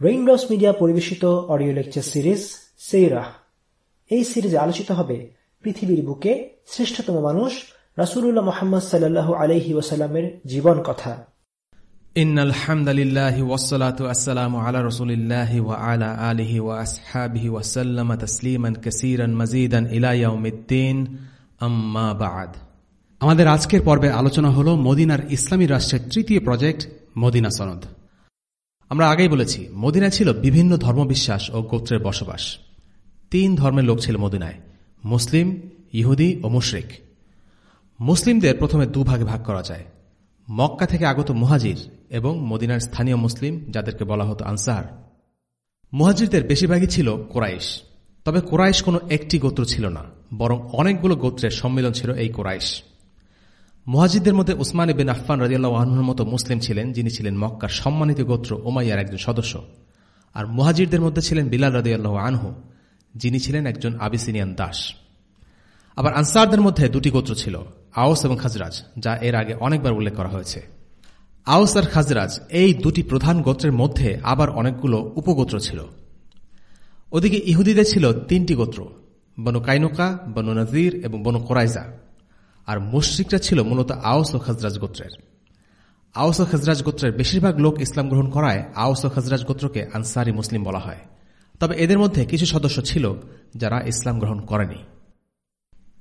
Raindrops media পরিবেশিত audio lecture series সেইরাহ এই সিরিজে আলোচিত হবে পৃথিবীর বুকে শ্রেষ্ঠতম মানুষ রাসূলুল্লাহ মুহাম্মদ সাল্লাল্লাহু আলাইহি ওয়াসাল্লামের জীবন কথা إن الحمد لله والصلاة والسلام على رسول الله وعلى آله وأصحابه وسلم تسليما كثيرا مزيدا إلى يوم الدين أما بعد আমাদের আজকের পর্বে আলোচনা হল মদিনার ইসলামী রাষ্ট্রের তৃতীয় প্রজেক্ট মদিনা সনদ আমরা আগেই বলেছি মদিনা ছিল বিভিন্ন ধর্মবিশ্বাস ও গোত্রের বসবাস। তিন ধর্মের লোক ছিল মদিনায়, মুসলিম, ইহুদি ও মুশরিক। মুসলিমদের প্রথমে দুভাগে ভাগ করা যায়। মক্কা থেকে আগত মুহাজির এবং মদিনার স্থানীয় মুসলিম, যাদেরকে বলা হতো আনসার। মুহাজিরদের বেশিরভাগই ছিল কোরাইশ। তবে কোরাইশ কোনো একটি গোত্র ছিল না, বরং অনেকগুলো গোত্রের সম্মিলন ছিল এই কোরাইশ। মুহাজিদদের মধ্যে উসমান বিন আফফান রাজিয়াল্লাহ আহনুর মতো মুসলিম ছিলেন, যিনি ছিলেন মক্কার সম্মানিত গোত্র ওমাইয়ার একজন সদস্য। আর মুহাজিরদের মধ্যে ছিলেন বিলাল রাজিয়াল্লাহ আনহু, যিনি ছিলেন একজন আবিসিনিয়ান দাস। আবার আনসারদের মধ্যে দুটি গোত্র ছিল, আওস এবং খাজরাজ, যা এর আগে অনেকবার উল্লেখ করা হয়েছে। আওস আর খাজরাজ এই দুটি প্রধান গোত্রের মধ্যে আবার অনেকগুলো উপগোত্র ছিল। ওদিকে ইহুদিদের ছিল তিনটি গোত্র, বনু কাইনুকা, বনু নজির এবং বনু কোরাইজা। আর মুশ্রিকরা ছিল মূলত আওস ও খাজরাজ গোত্রের। আওস ও খাজরাজ গোত্রের বেশিরভাগ লোক ইসলাম গ্রহণ করায় আওস ও খাজরাজ গোত্রকে আনসারি মুসলিম বলা হয়। তবে এদের মধ্যে কিছু সদস্য ছিল যারা ইসলাম গ্রহণ করেনি।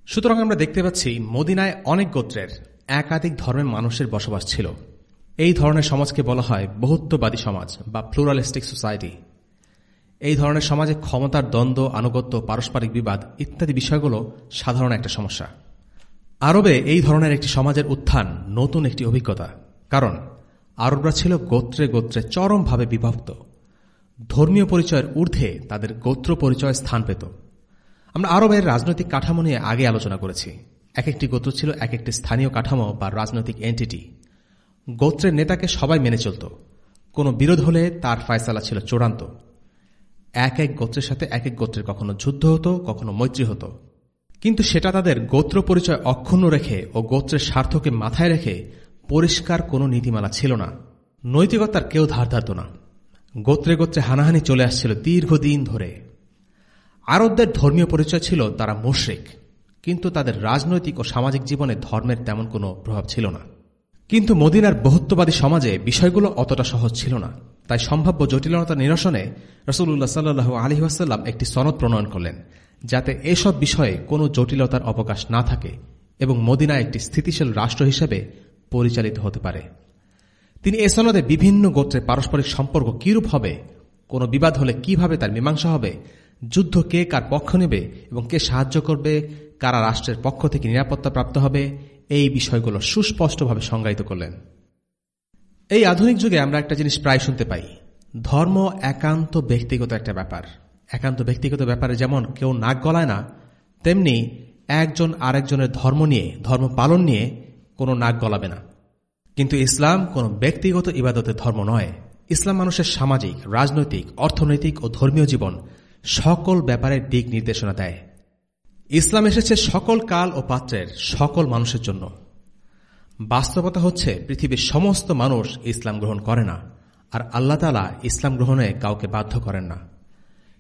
সুতরাং আমরা দেখতে পাচ্ছি মদিনায় অনেক গোত্রের একাধিক ধর্মের মানুষের বসবাস ছিল। এই ধরনের সমাজকে বলা হয় বহুত্ববাদী সমাজ বা প্লুরালিস্টিক সোসাইটি। এই ধরনের সমাজে ক্ষমতার দ্বন্দ্ব, আনুগত্য, পারস্পরিক বিবাদ ইত্যাদি বিষয়গুলো সাধারণ একটা সমস্যা। আরবে এই ধরনের একটি সমাজের উত্থান নতুন একটি অভিজ্ঞতা। কারণ, আরবরা ছিল গোত্রে গোত্রে চরমভাবে বিভক্ত। ধর্মীয় পরিচয়ের ঊর্ধ্বে তাদের গোত্র পরিচয় স্থান পেত। আমরা আরবের রাজনৈতিক কাঠামো নিয়ে আগে আলোচনা করেছি। এক একটি গোত্র ছিল এক একটি স্থানীয় কাঠামো বা রাজনৈতিক এন্টিটি গোত্রের নেতাকে সবাই মেনে চলত। কোনো বিরোধ হলে তার ফয়সালা ছিল চূড়ান্ত। এক এক গোত্রের সাথে এক এক গোত্রের কখনো যুদ্ধ হতো, কখনো মৈত্রী হতো। কিন্তু সেটা তাদের গোত্র পরিচয় অক্ষুণ্ণ রেখে ও গোত্রের স্বার্থকে মাথায় রেখে পরিষ্কার কোনো নীতিমালা ছিল না। নৈতিকতার কেউ ধার ধারত না। গোত্রে গোত্রে হানাহানি চলে আসছিল দীর্ঘদিন ধরে। আরবদের ধর্মীয় পরিচয় ছিল তারা মোশ্রিক, কিন্তু তাদের রাজনৈতিক ও সামাজিক জীবনে ধর্মের তেমন কোনো প্রভাব ছিল না। কিন্তু মদিনার বহুত্ববাদী সমাজে বিষয়গুলো অতটা সহজ ছিল না। তাই সম্ভাব্য জটিলতা নিরসনে রসুল্লাহ সাল্লু আলহিহাস্লাম একটি সনদ প্রণয়ন করলেন। যাতে এসব বিষয়ে কোনো জটিলতার অবকাশ না থাকে এবং মদিনা একটি স্থিতিশীল রাষ্ট্র হিসেবে পরিচালিত হতে পারে। তিনি এ সনদে বিভিন্ন গোত্রের পারস্পরিক সম্পর্ক কীরূপ হবে, কোনো বিবাদ হলে কীভাবে তার মীমাংসা হবে, যুদ্ধ কে কার পক্ষ নেবে এবং কে সাহায্য করবে, কারা রাষ্ট্রের পক্ষ থেকে নিরাপত্তা প্রাপ্ত হবে, এই বিষয়গুলো সুস্পষ্টভাবে সংজ্ঞায়িত করলেন। এই আধুনিক যুগে আমরা একটা জিনিস প্রায় শুনতে পাই, ধর্ম একান্ত ব্যক্তিগত একটা ব্যাপার। একান্ত ব্যক্তিগত ব্যাপারে যেমন কেউ নাক গলায় না, তেমনি একজন আরেকজনের ধর্ম নিয়ে, ধর্ম পালন নিয়ে কোনো নাক গলাবে না। কিন্তু ইসলাম কোনো ব্যক্তিগত ইবাদতের ধর্ম নয়। ইসলাম মানুষের সামাজিক, রাজনৈতিক, অর্থনৈতিক ও ধর্মীয় জীবন সকল ব্যাপারে দিক নির্দেশনা দেয়। ইসলাম এসেছে সকল কাল ও পাত্রের সকল মানুষের জন্য। বাস্তবতা হচ্ছে পৃথিবীর সমস্ত মানুষ ইসলাম গ্রহণ করে না, আর আল্লাহ তালা ইসলাম গ্রহণে কাউকে বাধ্য করেন না।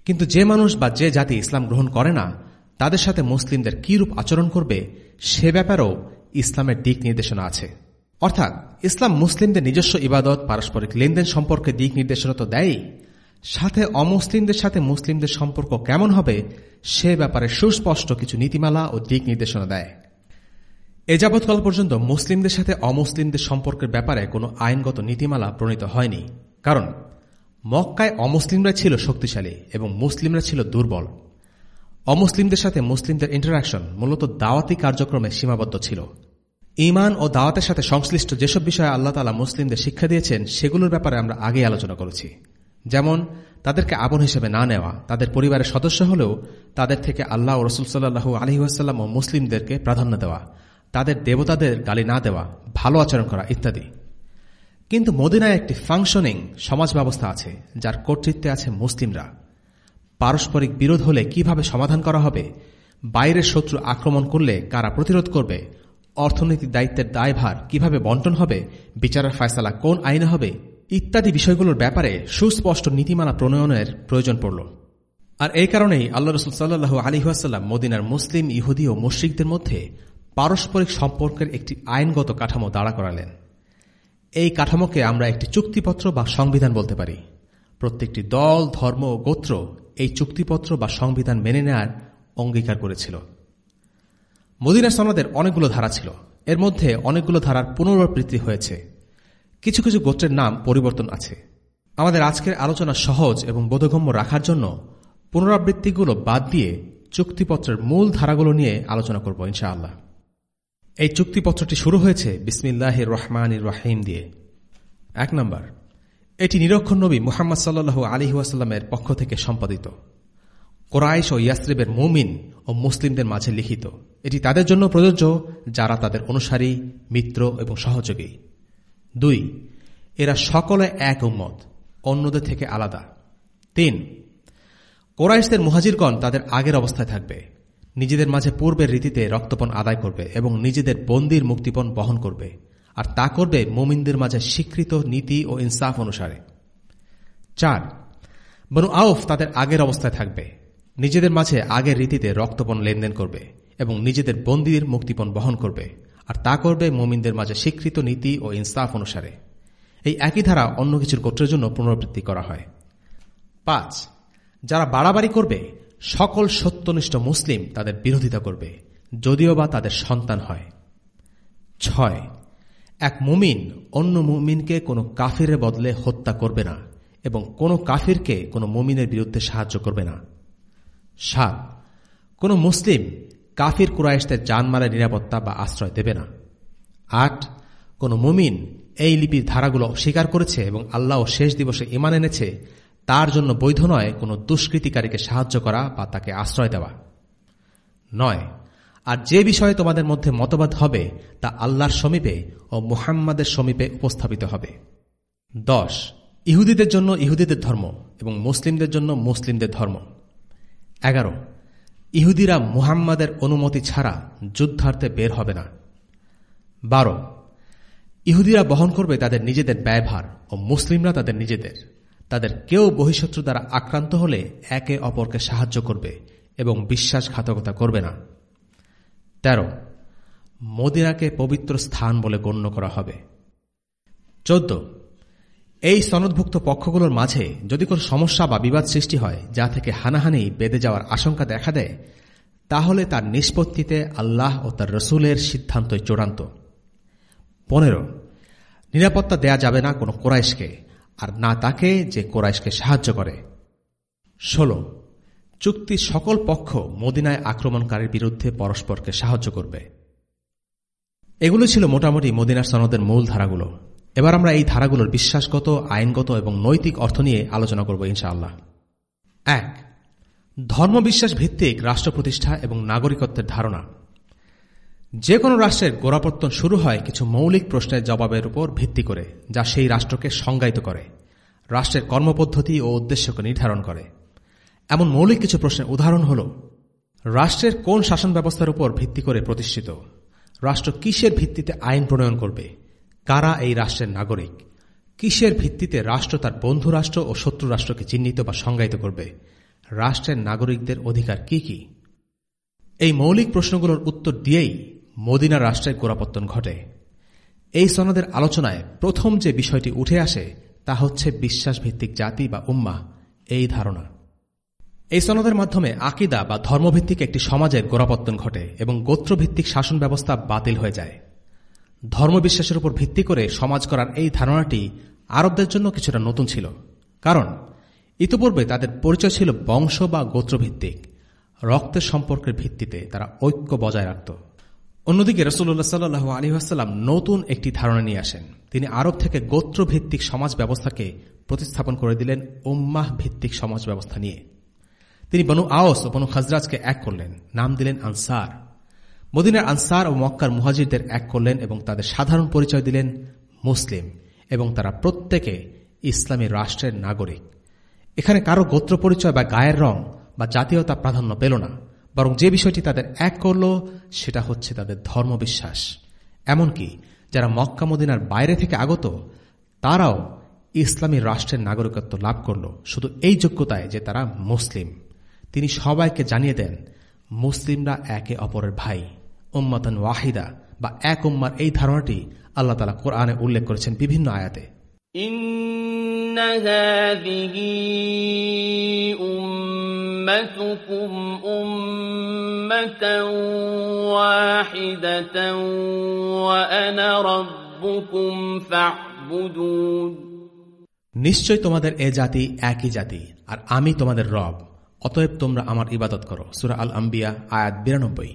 কিন্তু যে মানুষ বা যে জাতি ইসলাম গ্রহণ করে না, তাদের সাথে মুসলিমদের কিরূপ আচরণ করবে, সে ব্যাপারেও ইসলামের দিক নির্দেশনা আছে। অর্থাৎ, ইসলাম মুসলিমদের নিজস্ব ইবাদত, পারস্পরিক লেনদেন সম্পর্কে দিক নির্দেশনা তো দেয়ই। সাথে অমুসলিমদের সাথে মুসলিমদের সম্পর্ক কেমন হবে, সে ব্যাপারে সুস্পষ্ট কিছু নীতিমালা ও দিক নির্দেশনা দেয়। এ যাবৎকাল পর্যন্ত মুসলিমদের সাথে অমুসলিমদের সম্পর্কের ব্যাপারে কোনো আইনগত নীতিমালা প্রণীত হয়নি। কারণ মক্কায় অমুসলিমরা ছিল শক্তিশালী এবং মুসলিমরা ছিল দুর্বল। অমুসলিমদের সাথে মুসলিমদের ইন্টারাকশন মূলত দাওয়াতি কার্যক্রমে সীমাবদ্ধ ছিল। ইমান ও দাওয়াতের সাথে সংশ্লিষ্ট যেসব বিষয়ে আল্লাহ তালা মুসলিমদের শিক্ষা দিয়েছেন, সেগুলোর ব্যাপারে আমরা আগে আলোচনা করেছি। যেমন, তাদেরকে আপন হিসেবে না নেওয়া, তাদের পরিবারের সদস্য হলেও তাদের থেকে আল্লাহ ও রসুল সাল্লাহু আলহিহাস্লাম ও মুসলিমদেরকে প্রাধান্য দেওয়া, তাদের দেবতাদের গালি না দেওয়া, ভালো আচরণ করা ইত্যাদি। কিন্তু মদিনায় একটি ফাংশনিং সমাজ ব্যবস্থা আছে, যার কর্তৃত্বে আছে মুসলিমরা। পারস্পরিক বিরোধ হলে কীভাবে সমাধান করা হবে? বাইরের শত্রু আক্রমণ করলে কারা প্রতিরোধ করবে? অর্থনৈতিক দায়িত্বের দায়ভার কীভাবে বন্টন হবে? বিচারের ফয়সালা কোন আইনে হবে? ইত্যাদি বিষয়গুলোর ব্যাপারে সুস্পষ্ট নীতিমালা প্রণয়নের প্রয়োজন পড়ল। আর এই কারণেই আল্লাহ রসুল সাল্লু আলিহাসাল্লাম মদিনার মুসলিম, ইহুদি ও মুশ্রিকদের মধ্যে পারস্পরিক সম্পর্কের একটি আইনগত কাঠামো দাঁড়া করালেন। এই কাঠামোকে আমরা একটি চুক্তিপত্র বা সংবিধান বলতে পারি। প্রত্যেকটি দল, ধর্ম ও গোত্র এই চুক্তিপত্র বা সংবিধান মেনে নেয়ার অঙ্গীকার করেছিল। মদিনা সনদের অনেকগুলো ধারা ছিল। এর মধ্যে অনেকগুলো ধারার পুনরাবৃত্তি হয়েছে। কিছু কিছু গোত্রের নাম পরিবর্তন আছে। আমাদের আজকের আলোচনা সহজ এবং বোধগম্য রাখার জন্য পুনরাবৃত্তিগুলো বাদ দিয়ে চুক্তিপত্রের মূল ধারাগুলো নিয়ে আলোচনা করব, ইনশাআল্লাহ। এই চুক্তিপত্রটি শুরু হয়েছে বিসমিল্লাহ রহমান রাহিম দিয়ে। এক নম্বর, এটি নিরক্ষণ নবী মুহাম্মদ সাল্লু আলিহাসাল্লামের পক্ষ থেকে সম্পাদিত। কোরাইশ ও ইয়াসরিবের মুমিন ও মুসলিমদের মাঝে লিখিত। এটি তাদের জন্য প্রযোজ্য, যারা তাদের অনুসারী, মিত্র এবং সহযোগী। দুই, এরা সকলে এক উম্মত, অন্যদের থেকে আলাদা। তিন, কোরাইশদের মুহাজিরগণ তাদের আগের অবস্থায় থাকবে। নিজেদের মাঝে পূর্বের রীতিতে রক্তপণ আদায় করবে এবং নিজেদের বন্দির মুক্তিপণ বহন করবে। আর তা করবে মোমিনদের মাঝে স্বীকৃত নীতি ও ইনসাফ অনুসারে। চার, বনু আউফ তাদের আগের অবস্থায় থাকবে। নিজেদের মাঝে আগের রীতিতে রক্তপণ লেনদেন করবে এবং নিজেদের বন্দির মুক্তিপণ বহন করবে। আর তা করবে মোমিনদের মাঝে স্বীকৃত নীতি ও ইনসাফ অনুসারে। এই একই ধারা অন্য কিছুর গোত্রের জন্য পুনরাবৃত্তি করা হয়। পাঁচ, যারা বাড়াবাড়ি করবে সকল সত্যনিষ্ঠ মুসলিম তাদের বিরোধিতা করবে, যদিও বা তাদের সন্তান হয়। ছয়, এক মুমিন অন্য মুমিনকে কোনো কাফিরের বদলে হত্যা করবে না এবং কোনো কাফিরকে কোনো মুমিনের বিরুদ্ধে সাহায্য করবে না। সাত, কোন মুসলিম কাফির কুরাইশদের জানমালের নিরাপত্তা বা আশ্রয় দেবে না। আট, কোন মুমিন এই লিপির ধারাগুলো অস্বীকার করেছে এবং আল্লাহ শেষ দিবসে ইমান এনেছে তার জন্য বৈধ নয় কোনো দুষ্কৃতিকারীকে সাহায্য করা বা তাকে আশ্রয় দেওয়া। নয়, আর যে বিষয়ে তোমাদের মধ্যে মতবাদ হবে, তা আল্লাহর সমীপে ও মুহাম্মাদের সমীপে উপস্থাপিত হবে। দশ, ইহুদিদের জন্য ইহুদিদের ধর্ম এবং মুসলিমদের জন্য মুসলিমদের ধর্ম। এগারো, ইহুদিরা মুহাম্মাদের অনুমতি ছাড়া যুদ্ধার্থে বের হবে না। বারো, ইহুদিরা বহন করবে তাদের নিজেদের ব্যয়ভার ও মুসলিমরা তাদের নিজেদের। তাদের কেউ বহিঃশত্রু দ্বারা আক্রান্ত হলে একে অপরকে সাহায্য করবে এবং বিশ্বাসঘাতকতা করবে না। তেরো, মদিনাকে পবিত্র স্থান বলে গণ্য করা হবে। চোদ্দ, এই সনদভুক্ত পক্ষগুলোর মাঝে যদি কোনো সমস্যা বা বিবাদ সৃষ্টি হয়, যা থেকে হানাহানি বেঁধে যাওয়ার আশঙ্কা দেখা দেয়, তাহলে তার নিষ্পত্তিতে আল্লাহ ও তার রসুলের সিদ্ধান্তই চূড়ান্ত। পনেরো, নিরাপত্তা দেয়া যাবে না কোনো কোরাইশকে। আর না তাকে যে কোরাইশকে সাহায্য করে। ষোলো। চুক্তির সকল পক্ষ মদিনায় আক্রমণকারীর বিরুদ্ধে পরস্পরকে সাহায্য করবে। এগুলো ছিল মোটামুটি মদিনার সনদের মূল ধারাগুলো। এবার আমরা এই ধারাগুলোর বিশ্বাসগত, আইনগত এবং নৈতিক অর্থ নিয়ে আলোচনা করব ইনশাআল্লাহ। এক। ধর্মবিশ্বাস ভিত্তিক রাষ্ট্র প্রতিষ্ঠা এবং নাগরিকত্বের ধারণা। যে কোনো রাষ্ট্রের গোড়াপত্তন শুরু হয় কিছু মৌলিক প্রশ্নের জবাবের উপর ভিত্তি করে, যা সেই রাষ্ট্রকে সংজ্ঞায়িত করে, রাষ্ট্রের কর্মপদ্ধতি ও উদ্দেশ্যকে নির্ধারণ করে। এমন মৌলিক কিছু প্রশ্নের উদাহরণ হল, রাষ্ট্রের কোন শাসন ব্যবস্থার উপর ভিত্তি করে প্রতিষ্ঠিত? রাষ্ট্র কিসের ভিত্তিতে আইন প্রণয়ন করবে? কারা এই রাষ্ট্রের নাগরিক? কিসের ভিত্তিতে রাষ্ট্র তার বন্ধু রাষ্ট্র ও শত্রু রাষ্ট্রকে চিহ্নিত বা সংজ্ঞায়িত করবে? রাষ্ট্রের নাগরিকদের অধিকার কি কি? এই মৌলিক প্রশ্নগুলোর উত্তর দিয়েই মদিনা রাষ্ট্রের গোড়াপত্তন ঘটে। এই সনদের আলোচনায় প্রথম যে বিষয়টি উঠে আসে, তা হচ্ছে বিশ্বাসভিত্তিক জাতি বা উম্মা এই ধারণা। এই সনদের মাধ্যমে আকিদা বা ধর্মভিত্তিক একটি সমাজের গোড়াপত্তন ঘটে এবং গোত্রভিত্তিক শাসন ব্যবস্থা বাতিল হয়ে যায়। ধর্মবিশ্বাসের উপর ভিত্তি করে সমাজ করার এই ধারণাটি আরবদের জন্য কিছুটা নতুন ছিল। কারণ, ইতিপূর্বে তাদের পরিচয় ছিল বংশ বা গোত্রভিত্তিক। রক্তের সম্পর্কের ভিত্তিতে তারা ঐক্য বজায় রাখত। অন্যদিকে রসুল্লাহ সাল্লু আলহিহাস্লাম নতুন একটি ধারণা নিয়ে আসেন। তিনি আরব থেকে গোত্রভিত্তিক সমাজ ব্যবস্থাকে প্রতিস্থাপন করে দিলেন উম্মাহ ভিত্তিক সমাজ ব্যবস্থা নিয়ে। তিনি বনু আওস ও বনু খাজরাজকে এক করলেন, নাম দিলেন আনসার। মদিনার আনসার ও মক্কার মুহাজিরদের এক করলেন এবং তাদের সাধারণ পরিচয় দিলেন মুসলিম এবং তারা প্রত্যেকে ইসলামী রাষ্ট্রের নাগরিক। এখানে কারও গোত্র পরিচয় বা গায়ের রং বা জাতীয়তা প্রাধান্য পেল না। বরং যে বিষয়টি তাদের এক করল, সেটা হচ্ছে তাদের ধর্মবিশ্বাস। এমনকি যারা মক্কা মদিনার বাইরে থেকে আগত, তারাও ইসলামী রাষ্ট্রের নাগরিকত্ব লাভ করল। শুধু এই যোগ্যতায় যে তারা মুসলিম। তিনি সবাইকে জানিয়ে দেন, মুসলিমরা একে অপরের ভাই। উম্মাতন ওয়াহিদা। বা এক উম্মার এই ধারণাটি আল্লাহ তালা কোরআনে উল্লেখ করেছেন বিভিন্ন আয়াতে। إن هذه أمتكم أمة واحدة وأنا ربكم فاعبدون নিশ্চয় তোমাদের এ জাতি একই জাতি আর আমি তোমাদের রব অতএব তোমরা আমার ইবাদত করো সুরা আল আম্বিয়া আয়াত বিরানব্বই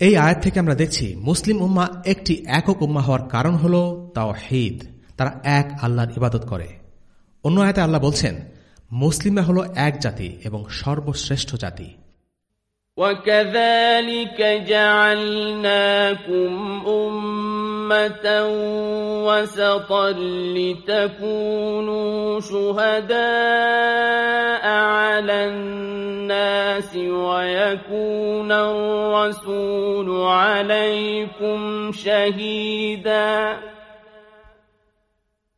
এই আয়াত থেকে আমরা দেখছি মুসলিম উম্মা একটি একক উম্মা হওয়ার কারণ হল তাও হিদ তারা এক আল্লাহর ইবাদত করে অন্য আয়াতে আল্লাহ বলছেন মুসলিমরা হল এক জাতি এবং সর্বশ্রেষ্ঠ জাতি وكذلك جعلناكم أمة وسطا لتكونوا شهداء على الناس ويكون الرسول عليكم شهيداً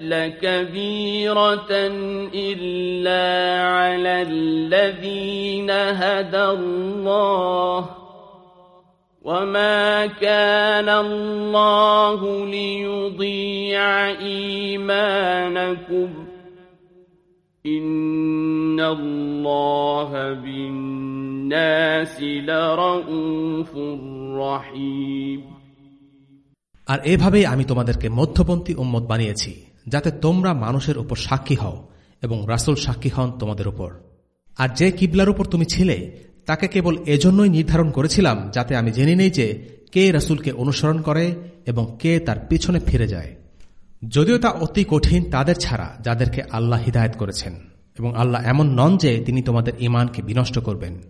لكبيرة إلا على الذين هدى الله وما كان الله ليضيع إيمانكم إن الله بالناس لرؤوف رحيم আর এভাবেই আমি তোমাদেরকে মধ্যপন্থী উম্মত বানিয়েছি যাতে তোমরা মানুষের উপর সাক্ষী হও এবং রাসুল সাক্ষী হন তোমাদের উপর। আর যে কিবলার উপর তুমি ছিলে, তাকে কেবল এজন্যই নির্ধারণ করেছিলাম যাতে আমি জেনে নেই যে কে রাসুলকে অনুসরণ করে এবং কে তার পিছনে ফিরে যায়। যদিও তা অতি কঠিন তাদের ছাড়া, যাদেরকে আল্লাহ হিদায়ত করেছেন। এবং আল্লাহ এমন নন যে তিনি তোমাদের ইমানকে বিনষ্ট করবেন।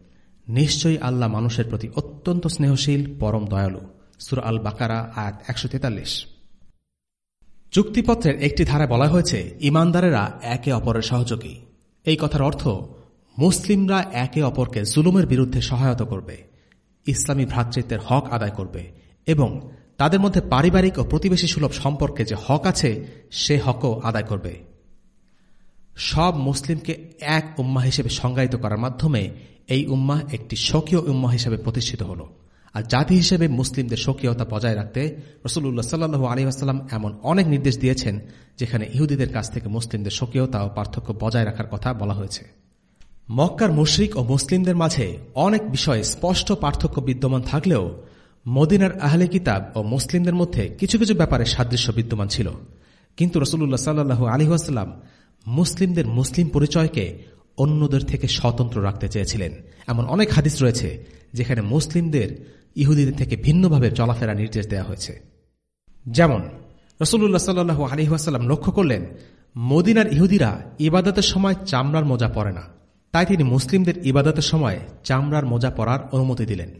নিশ্চয়ই আল্লাহ মানুষের প্রতি অত্যন্ত স্নেহশীল, পরম দয়ালু। সুর আল বাকারা আয়াত একশো তেতাল্লিশ। চুক্তিপত্রের একটি ধারায় বলা হয়েছে, ইমানদারেরা একে অপরের সহযোগী। এই কথার অর্থ, মুসলিমরা একে অপরকে জুলুমের বিরুদ্ধে সহায়তা করবে, ইসলামী ভ্রাতৃত্বের হক আদায় করবে এবং তাদের মধ্যে পারিবারিক ও প্রতিবেশী সুলভ সম্পর্কে যে হক আছে, সে হকও আদায় করবে। সব মুসলিমকে এক উম্মা হিসেবে সংজ্ঞায়িত করার মাধ্যমে এই উম্মা একটি স্বকীয় উম্মা হিসেবে প্রতিষ্ঠিত হল। আর জাতি হিসেবে মুসলিমদের স্বকীয়তা বজায় রাখতে রসুল্লাহ সাল্লু আলী আসাল্লাম এমন অনেক নির্দেশ দিয়েছেন, যেখানে ইহুদিদের কাছ থেকে মুসলিমদের স্বকীয়তা ও পার্থক্য বজায় রাখার কথা বলা হয়েছে। মক্কার মুশরিক ও মুসলিমদের মাঝে অনেক বিষয়ে স্পষ্ট পার্থক্য বিদ্যমান থাকলেও মদিনার আহলে কিতাব ও মুসলিমদের মধ্যে কিছু কিছু ব্যাপারে সাদৃশ্য বিদ্যমান ছিল। কিন্তু রসুল্লাহ সাল্লু আলিহাস্লাম মুসলিমদের মুসলিম পরিচয়কে অন্যদের থেকে স্বতন্ত্র রাখতে চেয়েছিলেন। এমন অনেক হাদিস রয়েছে, যেখানে মুসলিমদের ইহুদিদের থেকে ভিন্নভাবে চলাফেরা নির্দেশ দেওয়া হয়েছে। যেমন রসুল্লাহ সাল্লু আলিহাস্লাম লক্ষ্য করলেন, মদিনার ইহুদিরা ইবাদতের সময় চামড়ার মোজা পরে না। তাই তিনি মুসলিমদের ইবাদতের সময় চামড়ার মোজা পরার অনুমতি দিলেন।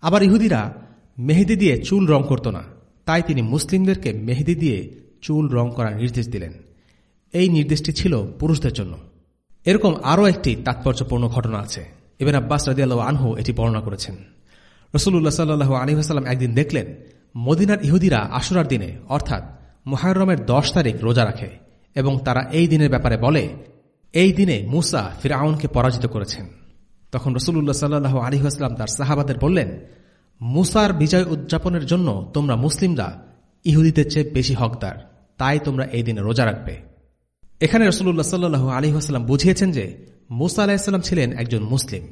আবার ইহুদিরা মেহেদি দিয়ে চুল রং করত না। তাই তিনি মুসলিমদেরকে মেহেদি দিয়ে চুল রং করার নির্দেশ দিলেন। এই নির্দেশটি ছিল পুরুষদের জন্য। এরকম আরও একটি তাৎপর্যপূর্ণ ঘটনা আছে। এবার আব্বাস রাজিয়াল আনহু এটি বর্ণনা করেছেন। রসুল্লাহ সাল্লু আলী হাসাল্লাম একদিন দেখলেন, মদিনার ইহুদিরা আশুরার দিনে, অর্থাৎ মুহাররমের দশ তারিখ রোজা রাখে এবং তারা এই দিনের ব্যাপারে বলে, এই দিনে মুসা ফিরাউনকে পরাজিত করেছেন। তখন রসুল্লাহ সাল্লু আলী আসলাম তার সাহাবাদের বললেন, মুসার বিজয় উদযাপনের জন্য তোমরা মুসলিমরা ইহুদিদের চেয়ে বেশি হকদার, তাই তোমরা এই দিনে রোজা রাখবে। এখানে রসুল্লাহ সাল্লু আলী আসলাম বুঝিয়েছেন যে, মুসা আলাহিসাল্লাম ছিলেন একজন মুসলিম,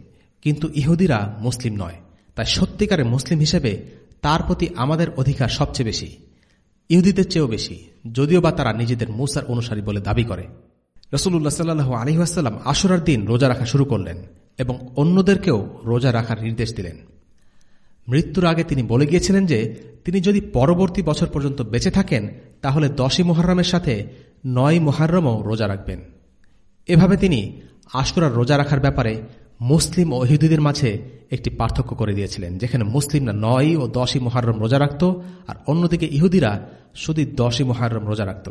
কিন্তু ইহুদিরা মুসলিম নয়। তাই সত্যিকারের মুসলিম হিসেবে তার প্রতি আমাদের অধিকার সবচেয়ে বেশি, ইহুদিদের চেয়েও বেশি, যদিও বা তারা নিজেদের মুসার অনুসারী বলে দাবি করে। রসুল্লাহ সাল্লু আলহিহাস্লাম আশুরার দিন রোজা রাখা শুরু করলেন এবং অন্যদেরকেও রোজা রাখার নির্দেশ দিলেন। মৃত্যুর আগে তিনি বলে গিয়েছিলেন যে, তিনি যদি পরবর্তী বছর পর্যন্ত বেঁচে থাকেন, তাহলে দশই মোহরমের সাথে নয় মোহারমও রোজা রাখবেন। এভাবে তিনি আশুরার রোজা রাখার ব্যাপারে মুসলিম ও ইহুদিদের মাঝে একটি পার্থক্য করে দিয়েছিলেন, যেখানে মুসলিমরা নয় ও দশই মহারম রোজা রাখত, আর অন্যদিকে ইহুদিরা শুধু দশই মহারম রোজা রাখত।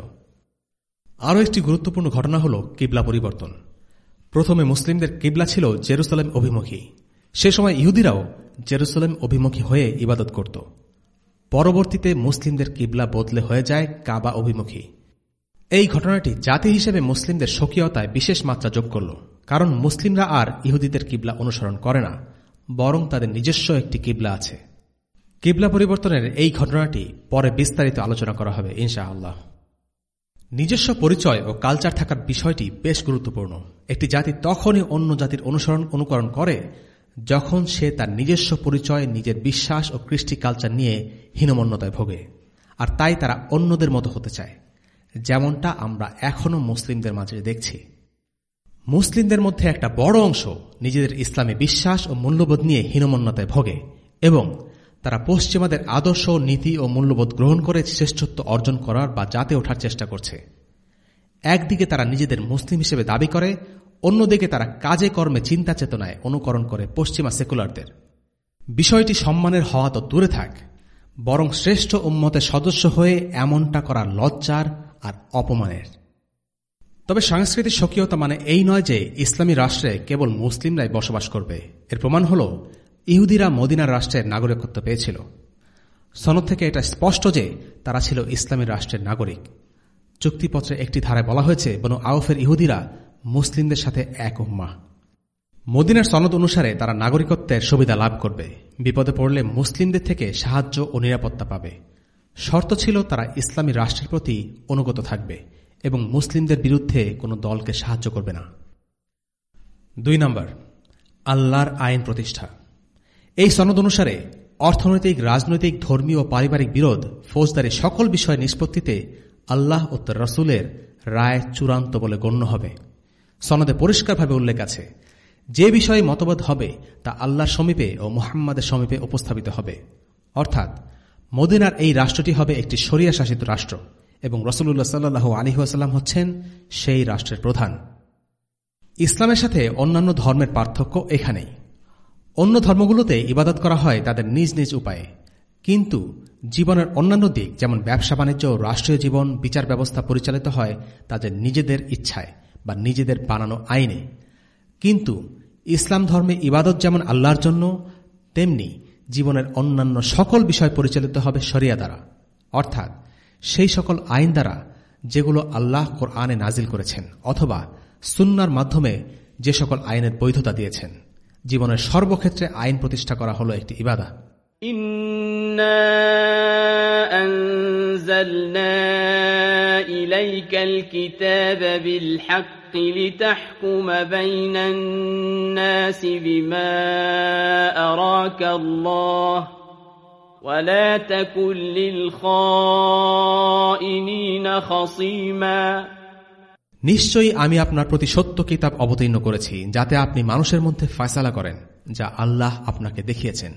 আরও একটি গুরুত্বপূর্ণ ঘটনা হল কিবলা পরিবর্তন। প্রথমে মুসলিমদের কিবলা ছিল জেরুসালেম অভিমুখী। সে সময় ইহুদিরাও জেরুসালেম অভিমুখী হয়ে ইবাদত করত। পরবর্তীতে মুসলিমদের কিবলা বদলে হয়ে যায় কাবা অভিমুখী। এই ঘটনাটি জাতি হিসেবে মুসলিমদের স্বকীয়তায় বিশেষ মাত্রা যোগ করল, কারণ মুসলিমরা আর ইহুদিদের কিবলা অনুসরণ করে না, বরং তাদের নিজস্ব একটি কিবলা আছে। কিবলা পরিবর্তনের এই ঘটনাটি পরে বিস্তারিত আলোচনা করা হবে, ইনশাআল্লাহ। নিজস্ব পরিচয় ও কালচার থাকার বিষয়টি বেশ গুরুত্বপূর্ণ। একটি জাতি তখনই অন্য জাতির অনুসরণ অনুকরণ করে যখন সে তার নিজস্ব পরিচয়, নিজের বিশ্বাস ও কৃষ্টি কালচার নিয়ে হীনমন্যতায় ভোগে, আর তাই তারা অন্যদের মতো হতে চায়। যেমনটা আমরা এখনও মুসলিমদের মাঝে দেখছি। মুসলিমদের মধ্যে একটা বড় অংশ নিজেদের ইসলামী বিশ্বাস ও মূল্যবোধ নিয়ে হীনমন্যতায় ভোগে এবং তারা পশ্চিমাদের আদর্শ, নীতি ও মূল্যবোধ গ্রহণ করে শ্রেষ্ঠত্ব অর্জন করার বা জাতে ওঠার চেষ্টা করছে। একদিকে তারা নিজেদের মুসলিম হিসেবে দাবি করে, অন্যদিকে তারা কাজে, কর্মে, চিন্তা চেতনায় অনুকরণ করে পশ্চিমা সেকুলারদের। বিষয়টি সম্মানের হওয়া তো দূরে থাক, বরং শ্রেষ্ঠ উম্মতের সদস্য হয়ে এমনটা করা লজ্জার আর অপমানের। তবে সাংস্কৃতিক স্বকীয়তা মানে এই নয় যে ইসলামী রাষ্ট্রে কেবল মুসলিমরাই বসবাস করবে। এর প্রমাণ হল, ইহুদিরা মদিনার রাষ্ট্রের নাগরিকত্ব পেয়েছিল। সনদ থেকে এটা স্পষ্ট যে তারা ছিল ইসলামী রাষ্ট্রের নাগরিক। চুক্তিপত্রে একটি ধারায় বলা হয়েছে, বন আউফের ইহুদিরা মুসলিমদের সাথে এক উম্মা। মদিনার সনদ অনুসারে তারা নাগরিকত্বের সুবিধা লাভ করবে। বিপদে পড়লে মুসলিমদের থেকে সাহায্য ও নিরাপত্তা পাবে। শর্ত ছিল তারা ইসলামী রাষ্ট্রের প্রতি অনুগত থাকবে এবং মুসলিমদের বিরুদ্ধে কোনো দলকে সাহায্য করবে না। দুই নম্বর, আল্লাহর আইন প্রতিষ্ঠা। এই সনদ অনুসারে অর্থনৈতিক, রাজনৈতিক, ধর্মীয় ও পারিবারিক বিরোধ ফৌজদারি সকল বিষয় নিষ্পত্তিতে আল্লাহ ও রসুলের রায় চূড়ান্ত বলে গণ্য হবে। সনদে পরিষ্কারভাবে উল্লেখ আছে, যে বিষয়ে মতবাদ হবে তা আল্লাহর সমীপে ও মোহাম্মদের সমীপে উপস্থাপিত হবে। অর্থাৎ মদিনার এই রাষ্ট্রটি হবে একটি সরিয়া শাসিত রাষ্ট্র, এবং রসুল্লাহ সাল্লু আলিহাসাল্লাম হচ্ছেন সেই রাষ্ট্রের প্রধান। ইসলামের সাথে অন্যান্য ধর্মের পার্থক্য এখানেই। অন্য ধর্মগুলোতে ইবাদত করা হয় তাদের নিজ নিজ উপায়ে, কিন্তু জীবনের অন্যান্য দিক, যেমন ব্যবসা বাণিজ্য রাষ্ট্রীয় জীবন, বিচার ব্যবস্থা পরিচালিত হয় তাদের নিজেদের ইচ্ছায় বা নিজেদের বানানো আইনে। কিন্তু ইসলাম ধর্মে ইবাদত যেমন আল্লাহর জন্য, তেমনি জীবনের অন্যান্য সকল বিষয় পরিচালিত হবে শরিয়া দ্বারা অর্থাৎ সেই সকল আইন দ্বারা যেগুলো আল্লাহ কোরআনে নাজিল করেছেন অথবা সুন্নার মাধ্যমে যে সকল আইনের বৈধতা দিয়েছেন জীবনের সর্বক্ষেত্রে আইন প্রতিষ্ঠা করা হলো একটি ইবাদা أنزلنا إليك الكتاب بالحق لتحكم بين الناس بما أراك الله ولا تكن للخائنين خصيما নিশ্চয়ই আমি আপনার প্রতি সত্য কিতাব অবতীর্ণ করেছি যাতে আপনি মানুষের মধ্যে ফয়সালা করেন যা আল্লাহ আপনাকে দেখিয়েছেন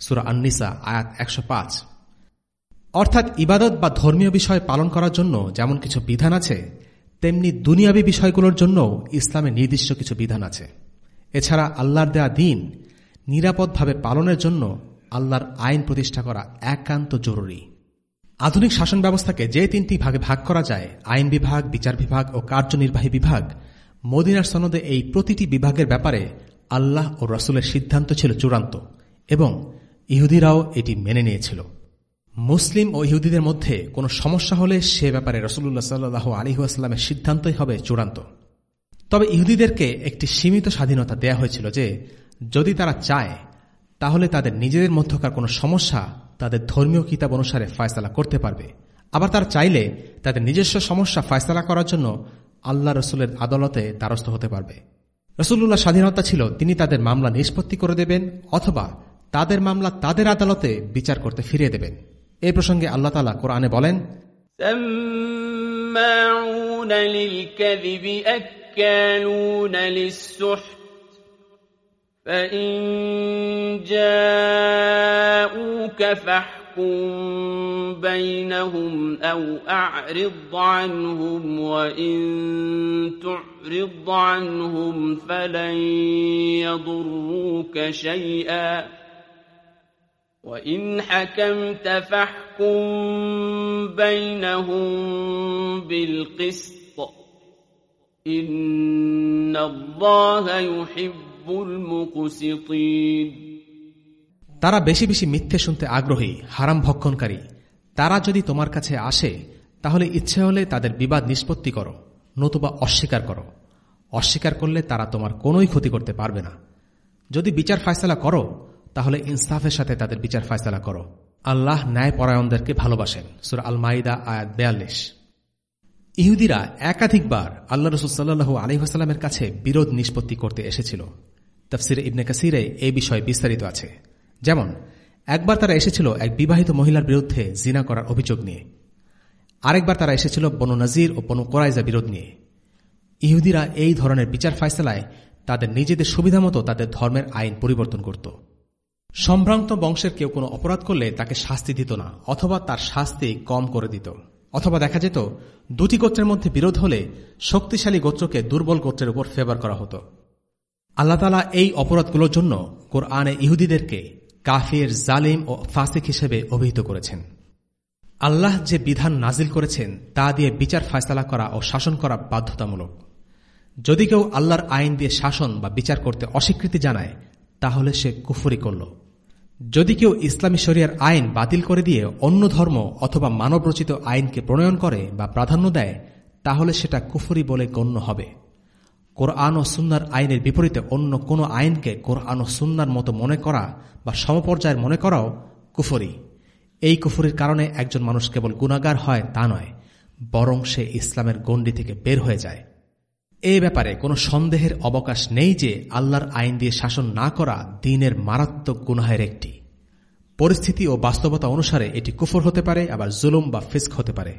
সুরা আন্নিসা আয়াত একশো অর্থাৎ ইবাদত বা ধর্মীয় বিষয় পালন করার জন্য যেমন কিছু বিধান আছে তেমনি দুনিয়াবী বিষয়গুলোর জন্য ইসলামে নির্দিষ্ট কিছু বিধান আছে। এছাড়া আল্লাহর দেয়া দিন নিরাপদভাবে পালনের জন্য আল্লাহর আইন প্রতিষ্ঠা করা একান্ত জরুরি। আধুনিক শাসন ব্যবস্থাকে যে তিনটি ভাগে ভাগ করা যায়, আইন বিভাগ, বিচার বিভাগ ও কার্যনির্বাহী বিভাগ, মদিনার সনদে এই প্রতিটি বিভাগের ব্যাপারে আল্লাহ ও রসুলের সিদ্ধান্ত ছিল চূড়ান্ত এবং ইহুদিরাও এটি মেনে নিয়েছিল। মুসলিম ও ইহুদিদের মধ্যে কোনো সমস্যা হলে সে ব্যাপারে রসুল্লাহ সাল্লাহ আলিহাস্লামের সিদ্ধান্তই হবে চূড়ান্ত। তবে ইহুদিদেরকে একটি সীমিত স্বাধীনতা দেয়া হয়েছিল যে, যদি তারা চায়, তাহলে তাদের নিজেদের মধ্যকার কোনো সমস্যা তাদের ধর্মীয় কিতাব অনুসারে ফয়সলা করতে পারবে। আবার তারা চাইলে তাদের নিজস্ব সমস্যা ফয়সলা করার জন্য আল্লাহ রসুলের আদালতে দ্বারস্থ হতে পারবে। রসুল্লাহ স্বাধীনতা ছিল তিনি তাদের মামলা নিষ্পত্তি করে দেবেন অথবা তাদের মামলা তাদের আদালতে বিচার করতে ফিরিয়ে দেবেন। এই প্রসঙ্গে আল্লাহ তালা কোরআনে বলেন فإن جاءوك فاحكم بينهم أو أعرض عنهم وإن تعرض عنهم فلن يضروك شيئا وإن حكمت فاحكم بينهم بالقسط إن الله يحب المقسطين তারা বেশি বেশি মিথ্যে শুনতে আগ্রহী হারাম ভক্ষণকারী তারা যদি তোমার কাছে আসে তাহলে ইচ্ছে হলে তাদের বিবাদ নিষ্পত্তি করো নতুবা অস্বীকার করো অস্বীকার করলে তারা তোমার কোনোই ক্ষতি করতে পারবে না যদি বিচার ফায়সালা করো তাহলে ইনসাফের সাথে তাদের বিচার ফায়সালা করো। আল্লাহ ন্যায় পরায়ণদেরকে ভালোবাসেন। সুর আল মাইদা আয়াত বেয়াল্লিশ। ইহুদিরা একাধিকবার আল্লাহ রসুল সাল্লু আলহিহাস্লামের কাছে বিরোধ নিষ্পত্তি করতে এসেছিল। তফসির ইবনে কাসিরে এই বিষয়ে বিস্তারিত আছে। যেমন, একবার তারা এসেছিল এক বিবাহিত মহিলার বিরুদ্ধে জিনা করার অভিযোগ নিয়ে। আরেকবার তারা এসেছিল বনু নজির ও বনু কোরাইজা বিরোধ নিয়ে। ইহুদিরা এই ধরনের বিচার ফায়সালায় তাদের নিজেদের সুবিধামতো তাদের ধর্মের আইন পরিবর্তন করত। সম্ভ্রান্ত বংশের কেউ কোনো অপরাধ করলে তাকে শাস্তি দিত না, অথবা তার শাস্তি কম করে দিত। অথবা দেখা যেত, দুটি গোত্রের মধ্যে বিরোধ হলে শক্তিশালী গোত্রকে দুর্বল গোত্রের উপর ফেভার করা হতো। আল্লাহ তালা এই অপরাধগুলোর জন্য কোরআনে ইহুদিদেরকে কাফির, জালিম ও ফাসিক হিসেবে অভিহিত করেছেন। আল্লাহ যে বিধান নাজিল করেছেন, তা দিয়ে বিচার ফায়সালা করা ও শাসন করা বাধ্যতামূলক। যদি কেউ আল্লাহর আইন দিয়ে শাসন বা বিচার করতে অস্বীকৃতি জানায়, তাহলে সে কুফরি করল। যদি কেউ ইসলামী শরিয়ার আইন বাতিল করে দিয়ে অন্য ধর্ম অথবা মানবরচিত আইনকে প্রণয়ন করে বা প্রাধান্য দেয়, তাহলে সেটা কুফরি বলে গণ্য হবে। কোরআন ও সুন্নার আইনের বিপরীতে অন্য কোনো আইনকে কোরআন ও সুন্নার মতো মনে করা বা সমপর্যায়ের মনে করাও কুফরি। এই কুফরির কারণে একজন মানুষ কেবল গুণাগার হয় তা নয়, বরং সে ইসলামের গণ্ডি থেকে বের হয়ে যায়। এ ব্যাপারে কোনো সন্দেহের অবকাশ নেই যে আল্লাহর আইন দিয়ে শাসন না করা দিনের মারাত্মক গুনাহের একটি। পরিস্থিতি ও বাস্তবতা অনুসারে এটি কুফর হতে পারে, আবার জুলুম বা ফিস্ক হতে পারে।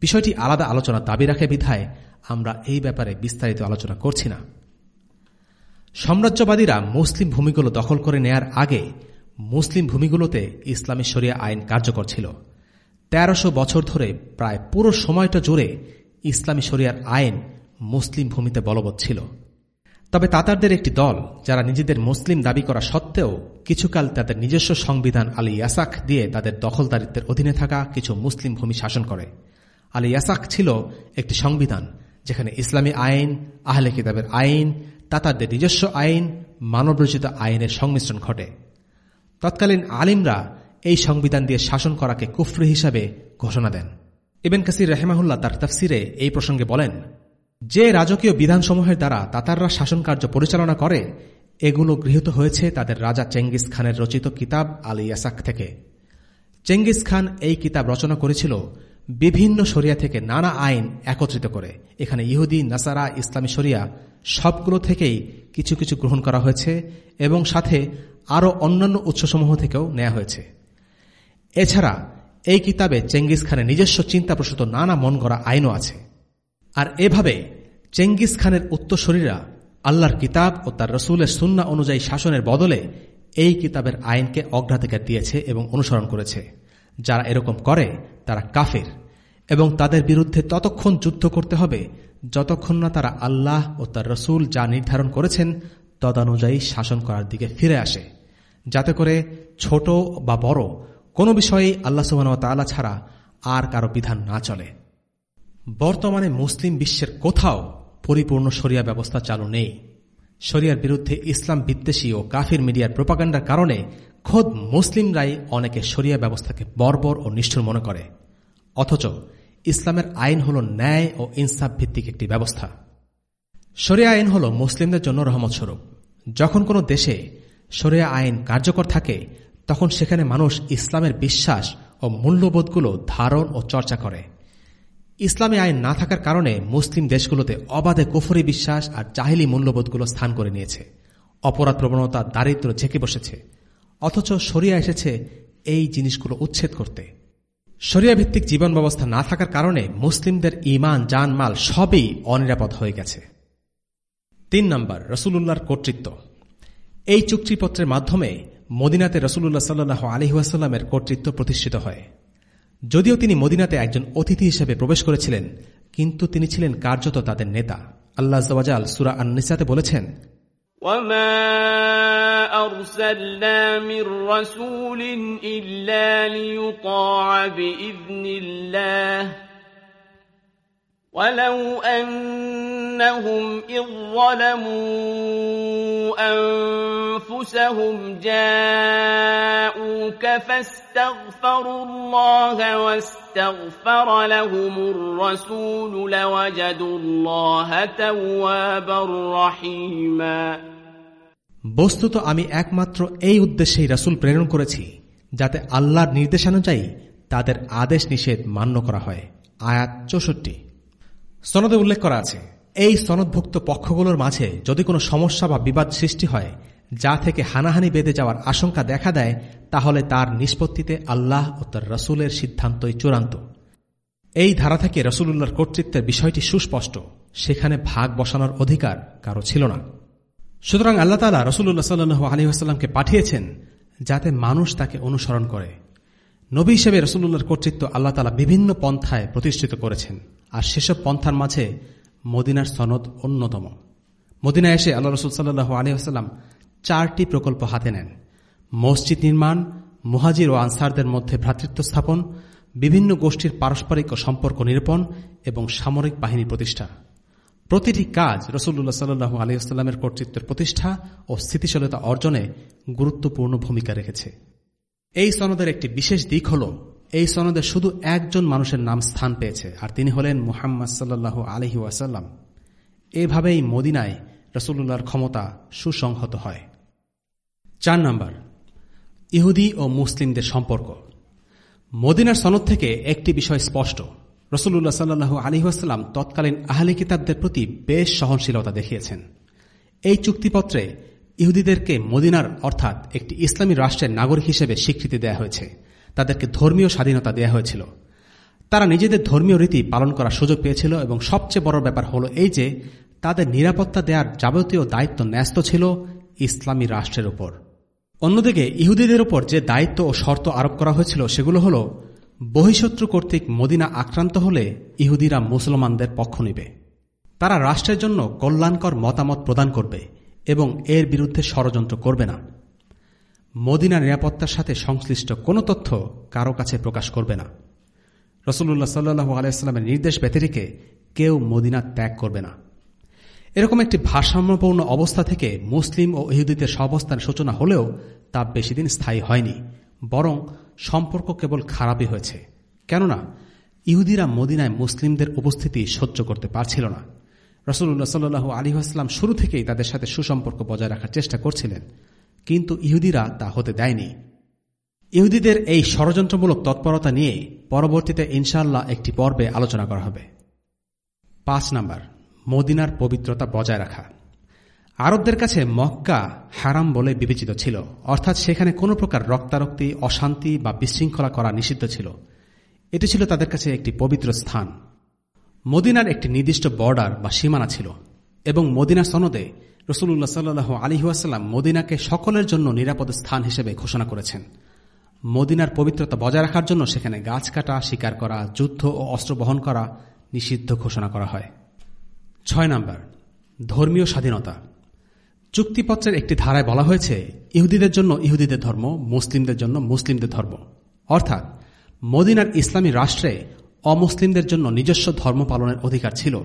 বিষয়টি আলাদা আলোচনা দাবি রাখে বিধায় আমরা এই ব্যাপারে বিস্তারিত আলোচনা করছি না। সাম্রাজ্যবাদীরা মুসলিম ভূমিগুলো দখল করে নেয়ার আগে মুসলিম ভূমিগুলোতে ইসলামী শরিয়া আইন কার্যকর ছিল। তেরোশো বছর ধরে প্রায় পুরো সময়টা জুড়ে ইসলামী শরিয়ার আইন মুসলিম ভূমিতে বলবৎ ছিল। তবে তাতারদের একটি দল, যারা নিজেদের মুসলিম দাবি করা সত্ত্বেও কিছুকাল তাদের নিজস্ব সংবিধান আলী ইয়াসাক দিয়ে তাদের দখলদারিত্বের অধীনে থাকা কিছু মুসলিম ভূমি শাসন করে। আলী ইয়াসাক ছিল একটি সংবিধান, যেখানে ইসলামী আইন, আহলে কিতাবের আইন, তাতারদের নিজস্ব আইন, মানবরচিত আইনের সংমিশ্রণ ঘটে। তৎকালীন আলিমরা এই সংবিধান দিয়ে শাসন করাকে কুফরি হিসাবে ঘোষণা দেন। ইবেন কাসির রেহমাহুল্লাহ তার তফসিরে এই প্রসঙ্গে বলেন যে রাজকীয় বিধানসমূহের দ্বারা তাতাররা শাসন কার্য পরিচালনা করে, এগুলো গৃহীত হয়েছে তাদের রাজা চেঙ্গিস খানের রচিত কিতাব আল ইয়াসাক থেকে। চেঙ্গিস খান এই কিতাব রচনা করেছিল বিভিন্ন শরিয়া থেকে নানা আইন একত্রিত করে। এখানে ইহুদি, নাসারা, ইসলামী শরিয়া সবগুলো থেকেই কিছু কিছু গ্রহণ করা হয়েছে এবং সাথে আরও অন্যান্য উৎসসমূহ থেকেও নেওয়া হয়েছে। এছাড়া এই কিতাবে চেঙ্গিস খানের নিজস্ব চিন্তাপ্রসূত নানা মন গড়া আইনও আছে। আর এভাবে চেঙ্গিস খানের উত্তরশরীরা আল্লাহর কিতাব ও তার রসুলের সুন্না অনুযায়ী শাসনের বদলে এই কিতাবের আইনকে অগ্রাধিকার দিয়েছে এবং অনুসরণ করেছে। যারা এরকম করে, তারা কাফের এবং তাদের বিরুদ্ধে ততক্ষণ যুদ্ধ করতে হবে যতক্ষণ না তারা আল্লাহ ও তার রসুল যা নির্ধারণ করেছেন তদানুযায়ী শাসন করার দিকে ফিরে আসে। যাতে করে ছোট বা বড় কোনো বিষয়ে আল্লাহ সুবাহ ছাড়া আর কারও বিধান না চলে। বর্তমানে মুসলিম বিশ্বের কোথাও পরিপূর্ণ শরিয়া ব্যবস্থা চালু নেই। শরিয়ার বিরুদ্ধে ইসলাম বিদ্বেষী ও কাফির মিডিয়ার প্রোপাগান্ডার কারণে খোদ মুসলিমরাই অনেকে শরিয়া ব্যবস্থাকে বর্বর ও নিষ্ঠুর মনে করে। অথচ ইসলামের আইন হল ন্যায় ও ইনসাফ ভিত্তিক একটি ব্যবস্থা। শরিয়া আইন হল মুসলিমদের জন্য রহমত স্বরূপ যখন কোনো দেশে শরিয়া আইন কার্যকর থাকে, তখন সেখানে মানুষ ইসলামের বিশ্বাস ও মূল্যবোধগুলো ধারণ ও চর্চা করে। ইসলামী আইন না থাকার কারণে মুসলিম দেশগুলোতে অবাধে কুফরি বিশ্বাস আর জাহিলি মূল্যবোধগুলো স্থান করে নিয়েছে। অপরাধ প্রবণতা, দারিদ্র ঝেঁকে বসেছে। অথচ সরিয়া এসেছে এই জিনিসগুলো উচ্ছেদ করতে। সরিয়া ভিত্তিক জীবন ব্যবস্থা না থাকার কারণে মুসলিমদের ইমান জানমাল সবই অনিরাপদ হয়ে গেছে। তিন নম্বর, রসুলুল্লাহর কর্তৃত্ব। এই চুক্তিপত্রের মাধ্যমে মদিনাতে রসুল্লাহ সাল্লাহ আলহিহাস্লামের কর্তৃত্ব প্রতিষ্ঠিত হয়। যদিও তিনি মদিনাতে একজন অতিথি হিসেবে প্রবেশ করেছিলেন কিন্তু তিনি ছিলেন কার্যত তাদের নেতা আল্লাহ জওয়াজাল সুরা আন্নিসাতে বলেছেন وما أرسلنا من رسول إلا ليطاع بإذن الله ولو أنهم إذ ظلموا أنفسهم جاءوك فاستغفروا الله واستغفر لهم الرسول لوجدوا الله توابا رحيما বস্তুত আমি একমাত্র এই উদ্দেশ্যেই রাসুল প্রেরণ করেছি যাতে আল্লাহর নির্দেশানুযায়ী তাদের আদেশ নিষেধ মান্য করা হয় আয়াত চৌষট্টি সনদে উল্লেখ করা আছে, এই সনদভুক্ত পক্ষগুলোর মাঝে যদি কোনো সমস্যা বা বিবাদ সৃষ্টি হয়, যা থেকে হানাহানি বেঁধে যাওয়ার আশঙ্কা দেখা দেয়, তাহলে তার নিষ্পত্তিতে আল্লাহ ও তার রসুলের সিদ্ধান্তই চূড়ান্ত। এই ধারা থেকে রসুল্লাহর কর্তৃত্বের বিষয়টি সুস্পষ্ট, সেখানে ভাগ বসানোর অধিকার কারও ছিল না। সুতরাং আল্লাহ তালা রসুল্লাহ সাল্লু আলী আসাল্লামকে পাঠিয়েছেন যাতে মানুষ তাকে অনুসরণ করে। নবী হিসেবে রসুল্লাহর কর্তৃত্ব আল্লাহ তালা বিভিন্ন পন্থায় প্রতিষ্ঠিত করেছেন। আর সেসব পন্থার মাঝে মদিনার সনদ অন্যতম। মদিনা এসে আল্লাহ রসুল সাল্লাহ আলী আসাল্লাম চারটি প্রকল্প হাতে নেন। মসজিদ নির্মাণ, মুহাজির ও আনসারদের মধ্যে ভ্রাতৃত্ব স্থাপন, বিভিন্ন গোষ্ঠীর পারস্পরিক ও সম্পর্ক নিরূপণ এবং সামরিক বাহিনী প্রতিষ্ঠা। প্রতিটি কাজ রসুল্লাহ সাল্লু আলিয়াস্লামের কর্তৃত্বের প্রতিষ্ঠা ও স্থিতিশীলতা অর্জনে গুরুত্বপূর্ণ ভূমিকা রেখেছে। এই সনদের একটি বিশেষ দিক হল, এই সনদে শুধু একজন মানুষের নাম স্থান পেয়েছে, আর তিনি হলেন মুহাম্মদ সাল্লাহ আলহি ওয়াসাল্লাম। এভাবেই মদিনায় রসুল্লাহর ক্ষমতা সুসংহত হয়। চার নম্বর, ইহুদি ও মুসলিমদের সম্পর্ক। মদিনার সনদ থেকে একটি বিষয় স্পষ্ট রসুল্লাহ সাল্লু আলিহাস্লাম তৎকালীন আহলি কিতাবদের প্রতি বেশ সহনশীলতা দেখিয়েছেন। এই চুক্তিপত্রে ইহুদিদেরকে মদিনার অর্থাৎ একটি ইসলামী রাষ্ট্রের নাগরিক হিসেবে স্বীকৃতি দেওয়া হয়েছে। তাদেরকে ধর্মীয় স্বাধীনতা দেওয়া হয়েছিল। তারা নিজেদের ধর্মীয় রীতি পালন করার সুযোগ পেয়েছিল এবং সবচেয়ে বড় ব্যাপার হল এই যে, তাদের নিরাপত্তা দেওয়ার যাবতীয় দায়িত্ব ন্যস্ত ছিল ইসলামী রাষ্ট্রের উপর। অন্যদিকে ইহুদিদের উপর যে দায়িত্ব ও শর্ত আরোপ করা হয়েছিল সেগুলো হল, বহিঃশত্রু কর্তৃক মদিনা আক্রান্ত হলে ইহুদিরা মুসলমানদের পক্ষ নেবে। তারা রাষ্ট্রের জন্য কল্যাণকর মতামত প্রদান করবে। এবং এর বিরুদ্ধে ষড়যন্ত্র করবে না। মদিনা নিরাপত্তার সাথে সংশ্লিষ্ট কোনো তথ্য কারও কাছে প্রকাশ করবে না। রসুল্লাহ সাল্লু আলাইস্লামের নির্দেশ ব্যতিরিকে কেউ মদিনা ত্যাগ করবে না। এরকম একটি ভারসাম্যপূর্ণ অবস্থা থেকে মুসলিম ও ইহুদিদের সহাবস্থানের সূচনা হলেও তা বেশিদিন স্থায়ী হয়নি, বরং সম্পর্ক কেবল খারাপই হয়েছে। কেননা, ইহুদিরা মদিনায় মুসলিমদের উপস্থিতি সহ্য করতে পারছিল না। রসুল্লাহ সাল্লু আলী আসলাম শুরু থেকেই তাদের সাথে সুসম্পর্ক বজায় রাখার চেষ্টা করছিলেন। কিন্তু ইহুদিরা তা হতে দেয়নি। ইহুদিদের এই ষড়যন্ত্রমূলক তৎপরতা নিয়ে পরবর্তীতে ইনশাল্লাহ একটি পর্বে আলোচনা করা হবে। পাঁচ নাম্বার, মদিনার পবিত্রতা বজায় রাখা। আরবদের কাছে মক্কা হারাম বলে বিবেচিত ছিল, অর্থাৎ সেখানে কোনো প্রকার রক্তারক্তি, অশান্তি বা বিশৃঙ্খলা করা নিষিদ্ধ ছিল। এটি ছিল তাদের কাছে একটি পবিত্র স্থান। মদিনার একটি নির্দিষ্ট বর্ডার বা সীমানা ছিল এবং মদিনা সনদে রসুল্লাহ সাল্লু আলিহাসাল্লাম মদিনাকে সকলের জন্য নিরাপদ স্থান হিসেবে ঘোষণা করেছেন। মদিনার পবিত্রতা বজায় রাখার জন্য সেখানে গাছ কাটা, শিকার করা, যুদ্ধ ও অস্ত্র বহন করা নিষিদ্ধ ঘোষণা করা হয়। ছয় নম্বর, ধর্মীয় স্বাধীনতা। চুক্তিপত্রের একটি ধারায় বলা হয়েছে, ইহুদিদের জন্য ইহুদিদের ধর্ম, মুসলিমদের জন্য মুসলিমদের ধর্ম। অর্থাৎ, মদিনার ইসলামী রাষ্ট্রে অমুসলিমদের জন্য নিজস্ব ধর্ম পালনের অধিকার ছিল।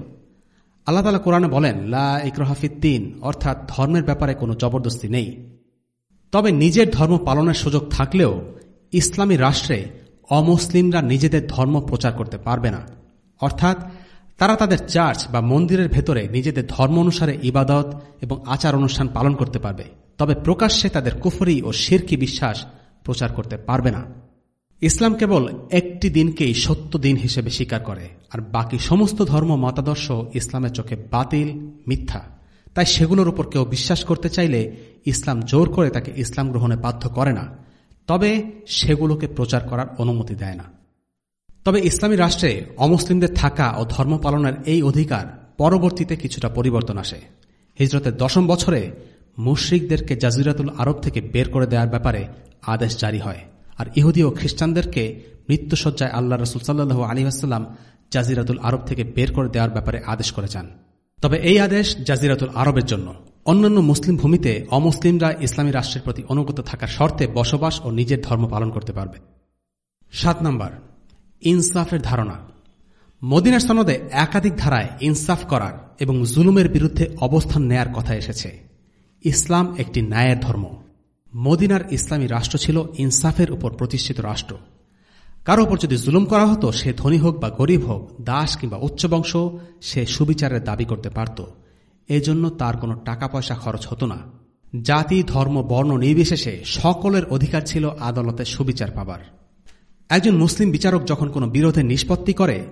আল্লাহ তালা কোরআনে বলেন, লা তিন অর্থাৎ ধর্মের ব্যাপারে কোনো জবরদস্তি নেই। তবে নিজের ধর্ম পালনের সুযোগ থাকলেও ইসলামী রাষ্ট্রে অমুসলিমরা নিজেদের ধর্ম প্রচার করতে পারবে না। অর্থাৎ তারা তাদের চার্চ বা মন্দিরের ভেতরে নিজেদের ধর্ম অনুসারে ইবাদত এবং আচার অনুষ্ঠান পালন করতে পারবে। তবে প্রকাশ্যে তাদের কুফরি ও শিরকি বিশ্বাস প্রচার করতে পারবে না। ইসলাম কেবল একটি দিনকেই সত্য দিন হিসেবে স্বীকার করে, আর বাকি সমস্ত ধর্ম মতাদর্শ ইসলামের চোখে বাতিল, মিথ্যা। তাই সেগুলোর উপর কেউ বিশ্বাস করতে চাইলে ইসলাম জোর করে তাকে ইসলাম গ্রহণে বাধ্য করে না। তবে সেগুলোকে প্রচার করার অনুমতি দেয় না। তবে ইসলামী রাষ্ট্রে অমুসলিমদের থাকা ও ধর্ম পালনের এই অধিকার পরবর্তীতে কিছুটা পরিবর্তন আসে। হিজরতের দশম বছরে মুশ্রিকদেরকে জাজিরাতুল আরব থেকে বের করে দেওয়ার ব্যাপারে আদেশ জারি হয়। আর ইহুদি ও খ্রিস্টানদেরকে মৃত্যুসজ্জায় আল্লাহ রসুল সাল্লু আলী আসাল্লাম জাজিরাতুল আরব থেকে বের করে দেওয়ার ব্যাপারে আদেশ করে যান তবে এই আদেশ জাজিরাতুল আরবের জন্য। অন্যান্য মুসলিম ভূমিতে অমুসলিমরা ইসলামী রাষ্ট্রের প্রতি অনুগত থাকার শর্তে বসবাস ও নিজের ধর্ম পালন করতে পারবে। সাত নম্বর, ইনসাফের ধারণা। মদিনার সনদে একাধিক ধারায় ইনসাফ করার এবং জুলুমের বিরুদ্ধে অবস্থান নেয়ার কথা এসেছে। ইসলাম একটি ন্যায়ের ধর্ম। মদিনার ইসলামী রাষ্ট্র ছিল ইনসাফের উপর প্রতিষ্ঠিত রাষ্ট্র। কারও ওপর যদি জুলুম করা হতো, সে ধনী হোক বা গরিব হোক, দাস কিংবা উচ্চবংশ সে সুবিচারের দাবি করতে পারত। এজন্য তার কোনো টাকা পয়সা খরচ হতো না। জাতি, ধর্ম, বর্ণ, নির্বিশেষে সকলের অধিকার ছিল আদালতে সুবিচার পাবার। একজন মুসলিম বিচারক যখন কোনো বিরোধে নিষ্পত্তি করে,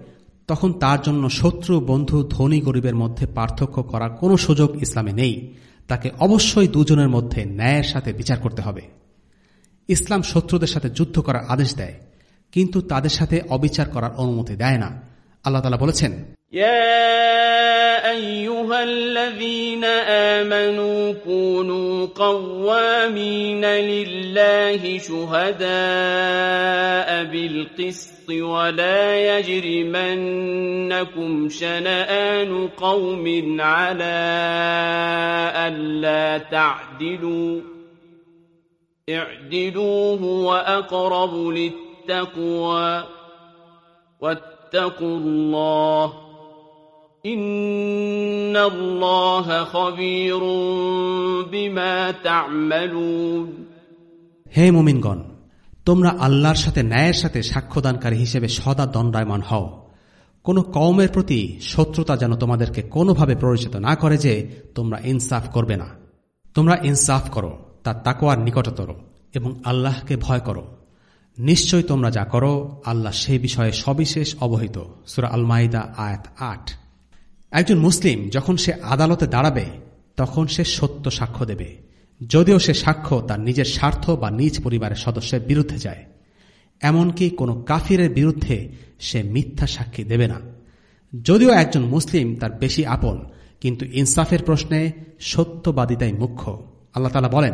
তখন তার জন্য শত্রু, বন্ধু, ধনী, গরিবের মধ্যে পার্থক্য করার কোনো সুযোগ ইসলামে নেই। তাকে অবশ্যই দুজনের মধ্যে ন্যায়ের সাথে বিচার করতে হবে। ইসলাম শত্রুদের সাথে যুদ্ধ করার আদেশ দেয়, কিন্তু তাদের সাথে অবিচার করার অনুমতি দেয় না। আল্লাহ তালা বলেছেন أيها الذين آمنوا كونوا قوامين لله شهداء بالقسط ولا يجرمنكم شنآن قوم على ألا تعدلوا اعدلوا هو أقرب للتقوى واتقوا الله إن الله خبير بما تعملون হে মুমিনগণ তোমরা আল্লাহর সাথে ন্যায়ের সাথে সাক্ষ্যদানকারী হিসেবে সদা দণ্ডায়মান হও কোন কওমের প্রতি শত্রুতা যেন তোমাদেরকে কোনোভাবে প্ররোচিত না করে যে তোমরা ইনসাফ করবে না তোমরা ইনসাফ করো তার তাকোয়ার নিকটতর এবং আল্লাহকে ভয় করো নিশ্চয় তোমরা যা করো, আল্লাহ সেই বিষয়ে সবিশেষ অবহিত। সুরা আলমাইদা, আয়াত আট। একজন মুসলিম যখন সে আদালতে দাঁড়াবে, তখন সে সত্য সাক্ষ্য দেবে। যদিও সে সাক্ষ্য তার নিজের স্বার্থ বা নিজ পরিবারের সদস্যের বিরুদ্ধে যায়। এমনকি কোনো কাফিরের বিরুদ্ধে সে মিথ্যা সাক্ষী দেবে না। যদিও একজন মুসলিম তার বেশি আপন, কিন্তু ইনসাফের প্রশ্নে সত্যবাদিতাই মুখ্য। আল্লাহ তালা বলেন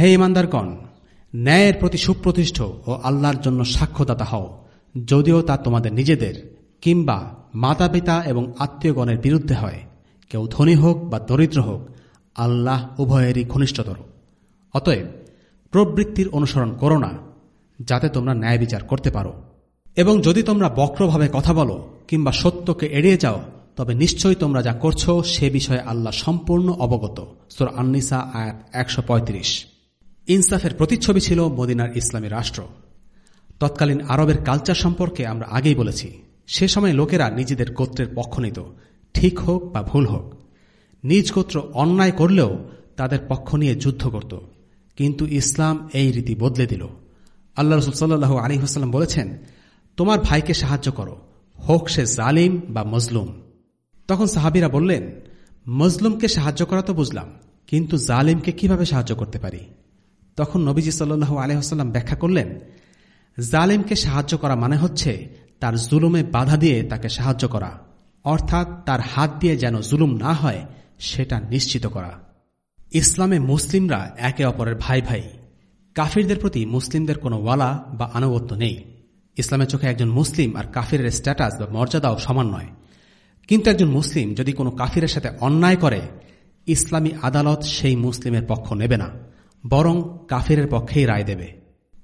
হে ইমানদারগণ, ন্যায়ের প্রতি সুপ্রতিষ্ঠ ও আল্লাহর জন্য সাক্ষ্যদাতা হও। যদিও তা তোমাদের নিজেদের কিংবা মাতা পিতা এবং আত্মীয়গণের বিরুদ্ধে হয়। কেউ ধনী হোক বা দরিদ্র হোক, আল্লাহ উভয়েরই ঘনিষ্ঠতর। অতএব প্রবৃত্তির অনুসরণ করো না, যাতে তোমরা ন্যায় বিচার করতে পারো। এবং যদি তোমরা বক্রভাবে কথা বলো কিংবা সত্যকে এড়িয়ে যাও, তবে নিশ্চয়ই তোমরা যা করছ সে বিষয়ে আল্লাহ সম্পূর্ণ অবগত। সুর আন্নিসা আয়াত একশো পঁয়ত্রিশ। ইনসাফের প্রতিচ্ছবি ছিল মদিনার ইসলামী রাষ্ট্র। তৎকালীন আরবের কালচার সম্পর্কে আমরা আগেই বলেছি, সে সময় লোকেরা নিজেদের গোত্রের পক্ষ নিত, ঠিক হোক বা ভুল হোক। নিজ গোত্র অন্যায় করলেও তাদের পক্ষ নিয়ে যুদ্ধ করত। কিন্তু ইসলাম এই রীতি বদলে দিল। আল্লাহ রসুল আলী হাসাল্লাম বলেছেন, তোমার ভাইকে সাহায্য করো, হোক সে জালিম বা মজলুম। তখন সাহাবিরা বললেন, মজলুমকে সাহায্য করা তো বুঝলাম, কিন্তু জালিমকে কীভাবে সাহায্য করতে পারি? তখন নবীজি সাল্লু আলহাম ব্যাখ্যা করলেন, জালিমকে সাহায্য করা মানে হচ্ছে তার জুলুমে বাধা দিয়ে তাকে সাহায্য করা, অর্থাৎ তার হাত দিয়ে যেন জুলুম না হয়, সেটা নিশ্চিত করা। ইসলামে মুসলিমরা একে অপরের ভাই ভাই। কাফিরদের প্রতি মুসলিমদের কোনো ওয়ালা বা আনুগত্য নেই। ইসলামের চোখে একজন মুসলিম আর কাফিরের স্ট্যাটাস বা মর্যাদাও সমান নয়। কিন্তু একজন মুসলিম যদি কোনো কাফিরের সাথে অন্যায় করে, ইসলামী আদালত সেই মুসলিমের পক্ষ নেবে না। বরং কাফিরের পক্ষেই রায় দেবে।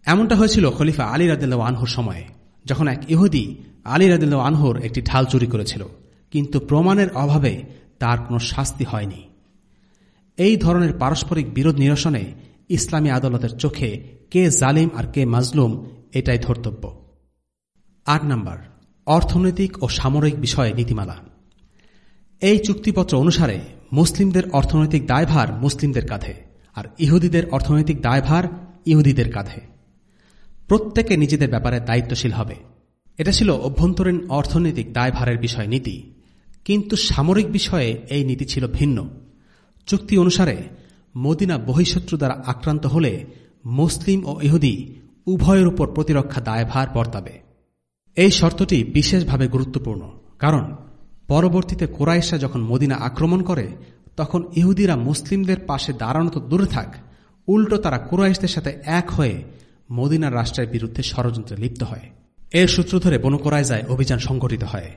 এমনটা হয়েছিল খলিফা আলী রাদিল্লা আনহুর সময়ে, যখন এক ইহুদি আলী রাদিল্লা আনহুর একটি ঢাল চুরি করেছিল। কিন্তু প্রমাণের অভাবে তার কোনো শাস্তি হয়নি। এই ধরনের পারস্পরিক বিরোধ নিরসনে ইসলামী আদালতের চোখে কে জালিম আর কে মাজলুম এটাই ধর্তব্য। আট নম্বর, অর্থনৈতিক ও সামরিক বিষয়ে নীতিমালা। এই চুক্তিপত্র অনুসারে মুসলিমদের অর্থনৈতিক দায়ভার মুসলিমদের কাঁধে। আর ইহুদিদের অর্থনৈতিক দায়ভার ইহুদিদের কাঁধে। প্রত্যেকে নিজেদের ব্যাপারে দায়িত্বশীল হবে। এটা ছিল অভ্যন্তরীণ অর্থনৈতিক দায়ভারের বিষয় নীতি। কিন্তু সামরিক বিষয়ে এই নীতি ছিল ভিন্ন। চুক্তি অনুসারে মদিনা বহিঃশত্রু দ্বারা আক্রান্ত হলে মুসলিম ও ইহুদি উভয়ের উপর প্রতিরক্ষা দায়ভার বর্তাবে। এই শর্তটি বিশেষভাবে গুরুত্বপূর্ণ। কারণ পরবর্তীতে কোরাইশা যখন মদিনা আক্রমণ করে তখন ইহুদিরা মুসলিমদের পাশে দাঁড়ানো তো দূরে থাক। উল্টো তারা কুরাইশদের সাথে এক হয়ে মদিনার রাষ্ট্রের বিরুদ্ধে ষড়যন্ত্রে লিপ্ত হয়। এর সূত্র ধরে বনু যায় অভিযান সংঘটিত হয়।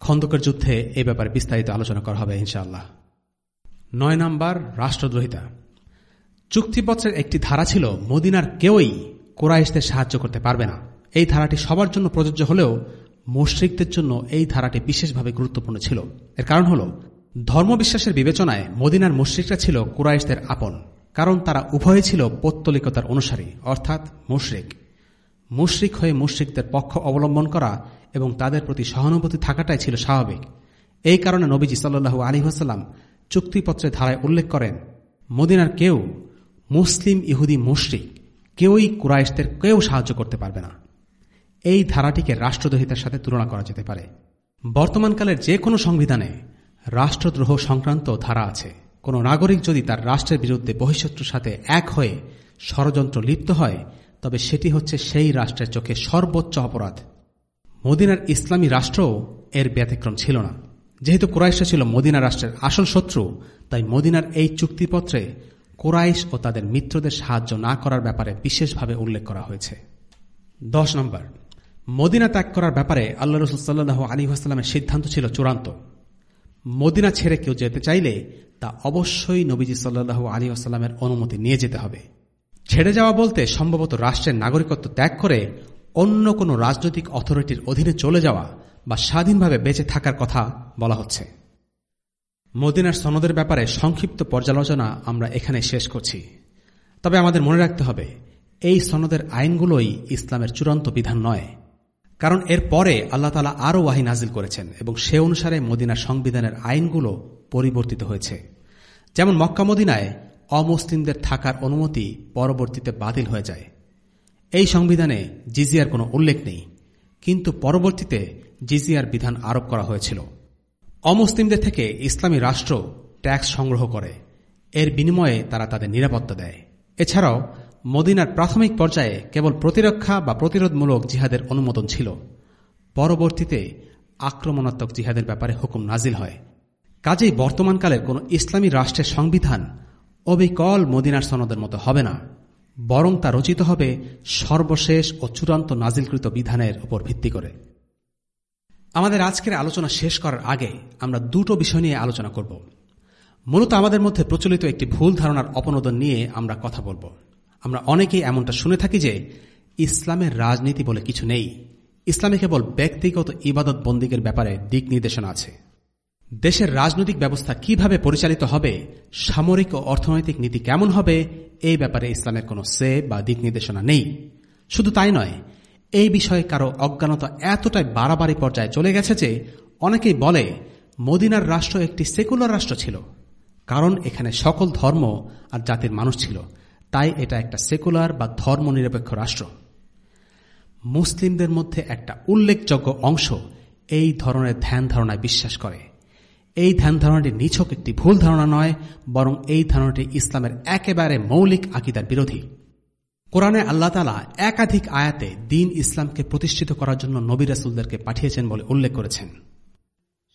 খন্দকের যুদ্ধে এ ব্যাপারে বিস্তারিত আলোচনা করা হবে ইনশাআল্লাহ। নয় নম্বর, রাষ্ট্রদ্রোহিতা। চুক্তিপত্রের একটি ধারা ছিল, মদিনার কেউই কোরাইশদের সাহায্য করতে পারবে না। এই ধারাটি সবার জন্য প্রযোজ্য হলেও মুশ্রিকদের জন্য এই ধারাটি বিশেষভাবে গুরুত্বপূর্ণ ছিল। এর কারণ হল ধর্মবিশ্বাসের বিবেচনায় মদিনার মুশ্রিকরা ছিল কুরাইশদের আপন, কারণ তারা উভয়ে ছিল পৌত্তলিকতার অনুসারী, অর্থাৎ মুশ্রিক। মুশ্রিক হয়ে মুশ্রিকদের পক্ষ অবলম্বন করা এবং তাদের প্রতি সহানুভূতি থাকাটাই ছিল স্বাভাবিক। এই কারণে নবীজি সাল্লু আলী হাসাল্লাম চুক্তিপত্রের ধারায় উল্লেখ করেন, মদিনার কেউ মুসলিম ইহুদি মুশ্রিক, কেউই কুরাইশদের কেউ সাহায্য করতে পারবে না। এই ধারাটিকে রাষ্ট্রদ্রোহিতার সাথে তুলনা করা যেতে পারে। বর্তমানকালের যে কোনো সংবিধানে রাষ্ট্রদ্রোহ সংক্রান্ত ধারা আছে। কোন নাগরিক যদি তার রাষ্ট্রের বিরুদ্ধে বহিঃশত্রুর সাথে এক হয়ে ষড়যন্ত্র লিপ্ত হয়, তবে সেটি হচ্ছে সেই রাষ্ট্রের চোখে সর্বোচ্চ অপরাধ। মদিনার ইসলামী রাষ্ট্রও এর ব্যতিক্রম ছিল না। যেহেতু কোরাইশা ছিল মদিনা রাষ্ট্রের আসল শত্রু, তাই মদিনার এই চুক্তিপত্রে কোরাইশ ও তাদের মিত্রদের সাহায্য না করার ব্যাপারে বিশেষভাবে উল্লেখ করা হয়েছে। দশ নম্বর, মদিনা ত্যাগ করার ব্যাপারে আল্লাহ রসুল্লাহ আলী আসসালামের সিদ্ধান্ত ছিল চূড়ান্ত। মদিনা ছেড়ে কেউ যেতে চাইলে তা অবশ্যই নবীজি সাল্লু আলী আসাল্লামের অনুমতি নিয়ে যেতে হবে। ছেড়ে যাওয়া বলতে সম্ভবত রাষ্ট্রের নাগরিকত্ব ত্যাগ করে অন্য কোনো রাজনৈতিক অথরিটির অধীনে চলে যাওয়া বা স্বাধীনভাবে বেঁচে থাকার কথা বলা হচ্ছে। মদিনার সনদের ব্যাপারে সংক্ষিপ্ত পর্যালোচনা আমরা এখানে শেষ করছি। তবে আমাদের মনে রাখতে হবে, এই সনদের আইনগুলোই ইসলামের চূড়ান্ত বিধান নয়। কারণ এর পরে আল্লাহ তালা আরও ওয়াহি নাজিল করেছেন এবং সে অনুসারে মদিনার সংবিধানের আইনগুলো পরিবর্তিত হয়েছে। যেমন মক্কা মদিনায় অমুসলিমদের থাকার অনুমতি পরবর্তীতে বাতিল হয়ে যায়। এই সংবিধানে জিজিয়ার কোনো উল্লেখ নেই, কিন্তু পরবর্তীতে জিজিয়ার বিধান আরোপ করা হয়েছিল। অমুসলিমদের থেকে ইসলামী রাষ্ট্র ট্যাক্স সংগ্রহ করে, এর বিনিময়ে তারা তাদের নিরাপত্তা দেয়। এছাড়াও মদিনার প্রাথমিক পর্যায়ে কেবল প্রতিরক্ষা বা প্রতিরোধমূলক জিহাদের অনুমোদন ছিল। পরবর্তীতে আক্রমণাত্মক জিহাদের ব্যাপারে হুকুম নাজিল হয়। কাজেই বর্তমানকালের কোন ইসলামী রাষ্ট্রের সংবিধান অবিকল মদিনার সনদের মতো হবে না, বরং তা রচিত হবে সর্বশেষ ও চূড়ান্ত নাজিলকৃত বিধানের উপর ভিত্তি করে। আমাদের আজকের আলোচনা শেষ করার আগে আমরা দুটো বিষয় নিয়ে আলোচনা করব। মূলত আমাদের মধ্যে প্রচলিত একটি ভুল ধারণার অপনোদন নিয়ে আমরা কথা বলব। আমরা অনেকেই এমনটা শুনে থাকি যে ইসলামের রাজনীতি বলে কিছু নেই। ইসলামে কেবল ব্যক্তিগত ইবাদত বন্দীকের ব্যাপারে দিক নির্দেশনা আছে। দেশের রাজনৈতিক ব্যবস্থা কীভাবে পরিচালিত হবে, সামরিক ও অর্থনৈতিক নীতি কেমন হবে, এই ব্যাপারে ইসলামের কোনো সে বা দিক নির্দেশনা নেই। শুধু তাই নয়, এই বিষয়ে কারও অজ্ঞানতা এতটাই বাড়াবাড়ি পর্যায়ে চলে গেছে যে অনেকেই বলে, মদিনার রাষ্ট্র একটি সেকুলার রাষ্ট্র ছিল, কারণ এখানে সকল ধর্ম আর জাতির মানুষ ছিল। তাই এটা একটা সেকুলার বা ধর্মনিরপেক্ষ রাষ্ট্র। মুসলিমদের মধ্যে একটা উল্লেখযোগ্য অংশ এই ধরনের ধ্যান ধারণায় বিশ্বাস করে। এই ধ্যান ধারণাটি নিছক একটি ভুল ধারণা নয়, বরং এই ধারণাটি ইসলামের একেবারে মৌলিক আকিদার বিরোধী। কোরআনে আল্লাহ তালা একাধিক আয়াতে দিন ইসলামকে প্রতিষ্ঠিত করার জন্য নবী রাসুলদেরকে পাঠিয়েছেন বলে উল্লেখ করেছেন।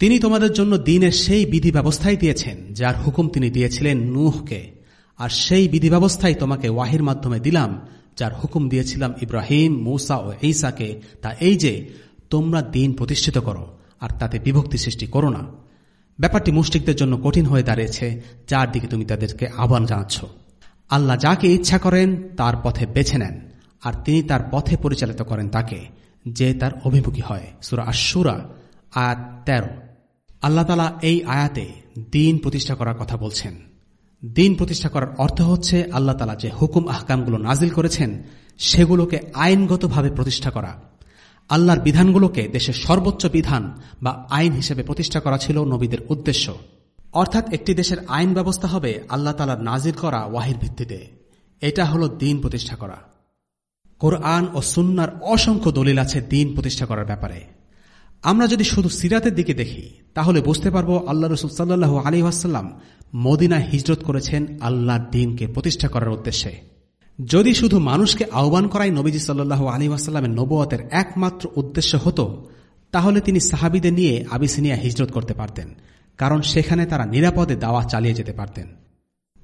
তিনি তোমাদের জন্য দিনের সেই বিধি ব্যবস্থাই দিয়েছেন, যার হুকুম তিনি দিয়েছিলেন নুহকে। আর সেই বিধি ব্যবস্থাই তোমাকে ওয়াহির মাধ্যমে দিলাম, যার হুকুম দিয়েছিলাম ইব্রাহিম, মৌসা ও ঈসাকে। তা এই যে, তোমরা দিন প্রতিষ্ঠিত করো, আর তাতে বিভক্তি সৃষ্টি করো না। ব্যাপারটি মুষ্টিকদের জন্য কঠিন হয়ে দাঁড়িয়েছে, যার দিকে তুমি তাদেরকে আহ্বান জানাচ্ছ। আল্লাহ যাকে ইচ্ছা করেন, তার পথে বেছে নেন, আর তিনি তার পথে পরিচালিত করেন তাকে, যে তার অভিমুখী হয়। সুরা আশুরা আয়াত তেরো। আল্লাহ তালা এই আয়াতে দিন প্রতিষ্ঠা করার কথা বলছেন। দিন প্রতিষ্ঠা করার অর্থ হচ্ছে আল্লাহ তালা যে হুকুম আহকামগুলো নাজিল করেছেন, সেগুলোকে আইনগতভাবে প্রতিষ্ঠা করা। আল্লাহর বিধানগুলোকে দেশের সর্বোচ্চ বিধান বা আইন হিসেবে প্রতিষ্ঠা করা ছিল নবীদের উদ্দেশ্য। অর্থাৎ একটি দেশের আইন ব্যবস্থা হবে আল্লাহ তালার নাজির করা ওয়াহির ভিত্তিতে। এটা হল দিন প্রতিষ্ঠা করা। কোরআন ও সুন্নার অসংখ্য দলিল আছে দিন প্রতিষ্ঠা করার ব্যাপারে। আমরা যদি শুধু সিরাতের দিকে দেখি, তাহলে বুঝতে পারব আল্লাহ রসুল সাল্লাহ আলী আসাল্লাম মদিনায় হিজরত করেছেন আল্লাহর দিনকে প্রতিষ্ঠা করার উদ্দেশ্যে। যদি শুধু মানুষকে আহ্বান করাই নবীজি সাল্লাহ আলী আসাল্লামের নবুয়তের একমাত্র উদ্দেশ্য হতো, তাহলে তিনি সাহাবিদের নিয়ে আবিসিনিয়া হিজরত করতে পারতেন, কারণ সেখানে তারা নিরাপদে দাওয়া চালিয়ে যেতে পারতেন।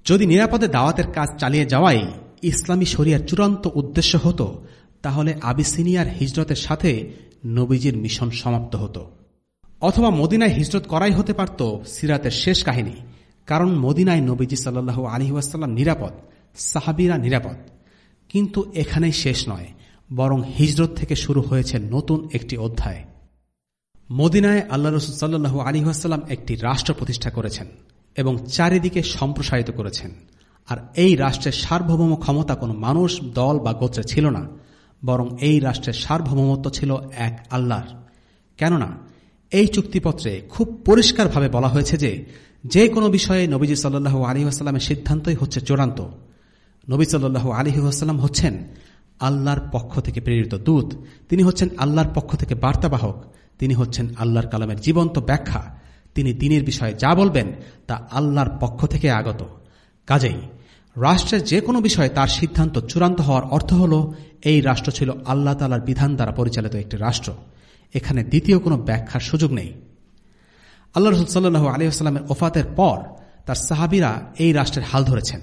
যদি নিরাপদে দাওয়াতের কাজ চালিয়ে যাওয়াই ইসলামী শরিয়ার চূড়ান্ত উদ্দেশ্য হতো, তাহলে আবিসিনিয়ার হিজরতের সাথে নবীজির মিশন সমাপ্ত হতো। অথবা মদিনায় হিজরত করাই হতে পারত সিরাতের শেষ কাহিনী। কারণ মদিনায় নবীজি সাল্লু আলী ওয়াসাল্লাম নিরাপদ, সাহাবিরা নিরাপদ। কিন্তু এখানেই শেষ নয়, বরং হিজরত থেকে শুরু হয়েছে নতুন একটি অধ্যায়। মদিনায় আল্লাহ রসুল সাল্লু আলী ওয়াসাল্লাম একটি রাষ্ট্র প্রতিষ্ঠা করেছেন এবং চারিদিকে সম্প্রসারিত করেছেন। আর এই রাষ্ট্রের সার্বভৌম ক্ষমতা কোনো মানুষ, দল বা গোত্রে ছিল না। বরং এই রাষ্ট্রের সার্বভৌমত্ব ছিল এক আল্লাহর। কেননা, এই চুক্তিপত্রে খুব পরিষ্কারভাবে বলা হয়েছে যে যে কোনো বিষয়ে নবীজি সাল্লু আলী আসাল্লামের সিদ্ধান্তই হচ্ছে চূড়ান্ত। নবী সাল্লু আলী আসাল্লাম হচ্ছেন আল্লাহর পক্ষ থেকে প্রেরিত দূত, তিনি হচ্ছেন আল্লাহর পক্ষ থেকে বার্তাবাহক, তিনি হচ্ছেন আল্লাহর কালামের জীবন্ত ব্যাখ্যা, তিনি দিনের বিষয়ে যা বলবেন তা আল্লাহর পক্ষ থেকে আগত। কাজেই, রাষ্ট্রের যে কোনো বিষয়ে তার সিদ্ধান্ত চূড়ান্ত হওয়ার অর্থ হল এই রাষ্ট্র ছিল আল্লাহ তালার বিধান দ্বারা পরিচালিত একটি রাষ্ট্র। এখানে দ্বিতীয় কোনো ব্যাখ্যার সুযোগ নেই। আল্লাহ রসুল সাল্লু আলিয়াস্লামের ওফাতের পর তার সাহাবিরা এই রাষ্ট্রের হাল ধরেছেন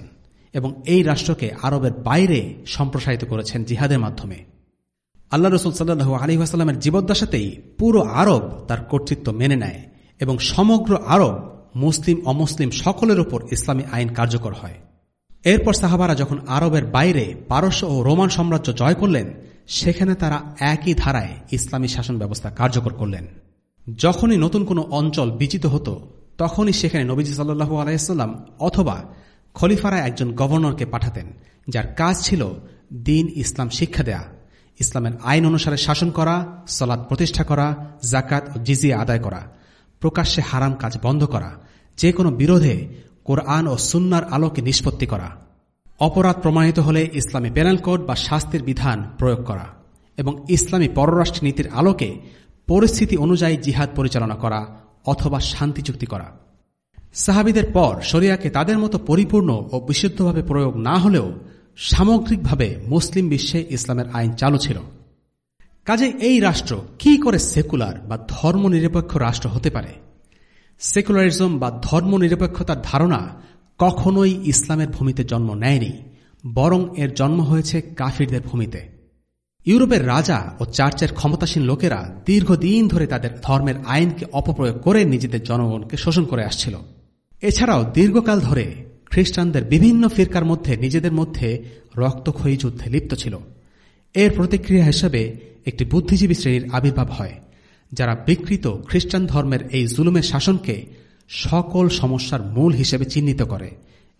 এবং এই রাষ্ট্রকে আরবের বাইরে সম্প্রসারিত করেছেন জিহাদের মাধ্যমে। আল্লাহ রসুল সাল্লু আলী আসাল্লামের জীবদ্দশাতেই পুরো আরব তার কর্তৃত্ব মেনে নেয় এবং সমগ্র আরব মুসলিম অমুসলিম সকলের উপর ইসলামী আইন কার্যকর হয়। এরপর সাহাবারা যখন আরবের বাইরে পারস্য ও রোমান সাম্রাজ্য জয় করলেন, সেখানে তারা একই ধারায় ইসলামী শাসন ব্যবস্থা কার্যকর করলেন। যখনই নতুন কোনো অঞ্চল বিচিত হতো, তখনই সেখানে নবীজি সাল্লু আলাইসাল্লাম অথবা খলিফারা একজন গভর্নরকে পাঠাতেন, যার কাজ ছিল দিন ইসলাম শিক্ষা দেয়া, ইসলামের আইন অনুসারে শাসন করা সলাদ প্রতিষ্ঠা করা জাকাত ও জিজিয়া আদায় করা, প্রকাশ্যে হারাম কাজ বন্ধ করা, যে কোনো বিরোধে কোরআন ও সুন্নার আলোকে নিষ্পত্তি করা। অপরাধ প্রমাণিত হলে ইসলামী প্যানেল কোড বা শাস্তির বিধান প্রয়োগ করা এবং ইসলামী পররাষ্ট্র নীতির আলোকে পরিস্থিতি অনুযায়ী জিহাদ পরিচালনা করা অথবা শান্তি চুক্তি করা। সাহাবিদের পর শরিয়াকে তাদের মতো পরিপূর্ণ ও বিশুদ্ধভাবে প্রয়োগ না হলেও সামগ্রিকভাবে মুসলিম বিশ্বে ইসলামের আইন চালু ছিল। কাজে এই রাষ্ট্র কি করে সেকুলার বা ধর্মনিরপেক্ষ রাষ্ট্র হতে পারে? সেকুলারিজম বা ধর্মনিরপেক্ষতার ধারণা কখনোই ইসলামের ভূমিতে জন্ম নেয়নি, বরং এর জন্ম হয়েছে কাফিরদের ভূমিতে। ইউরোপের রাজা ও চার্চের ক্ষমতাসীন লোকেরা দীর্ঘদিন ধরে তাদের ধর্মের আইনকে অপপ্রয়োগ করে নিজেদের জনগণকে শোষণ করে আসছিল। এছাড়াও দীর্ঘকাল ধরে খ্রিস্টানদের বিভিন্ন ফিরকার মধ্যে নিজেদের মধ্যে রক্তক্ষয়ী যুদ্ধে লিপ্ত ছিল। এর প্রতিক্রিয়া হিসেবে একটি বুদ্ধিজীবী শ্রেণির আবির্ভাব হয়। যারা বিকৃত খ্রিস্টান ধর্মের এই জুলুমের শাসনকে সকল সমস্যার মূল হিসেবে চিহ্নিত করে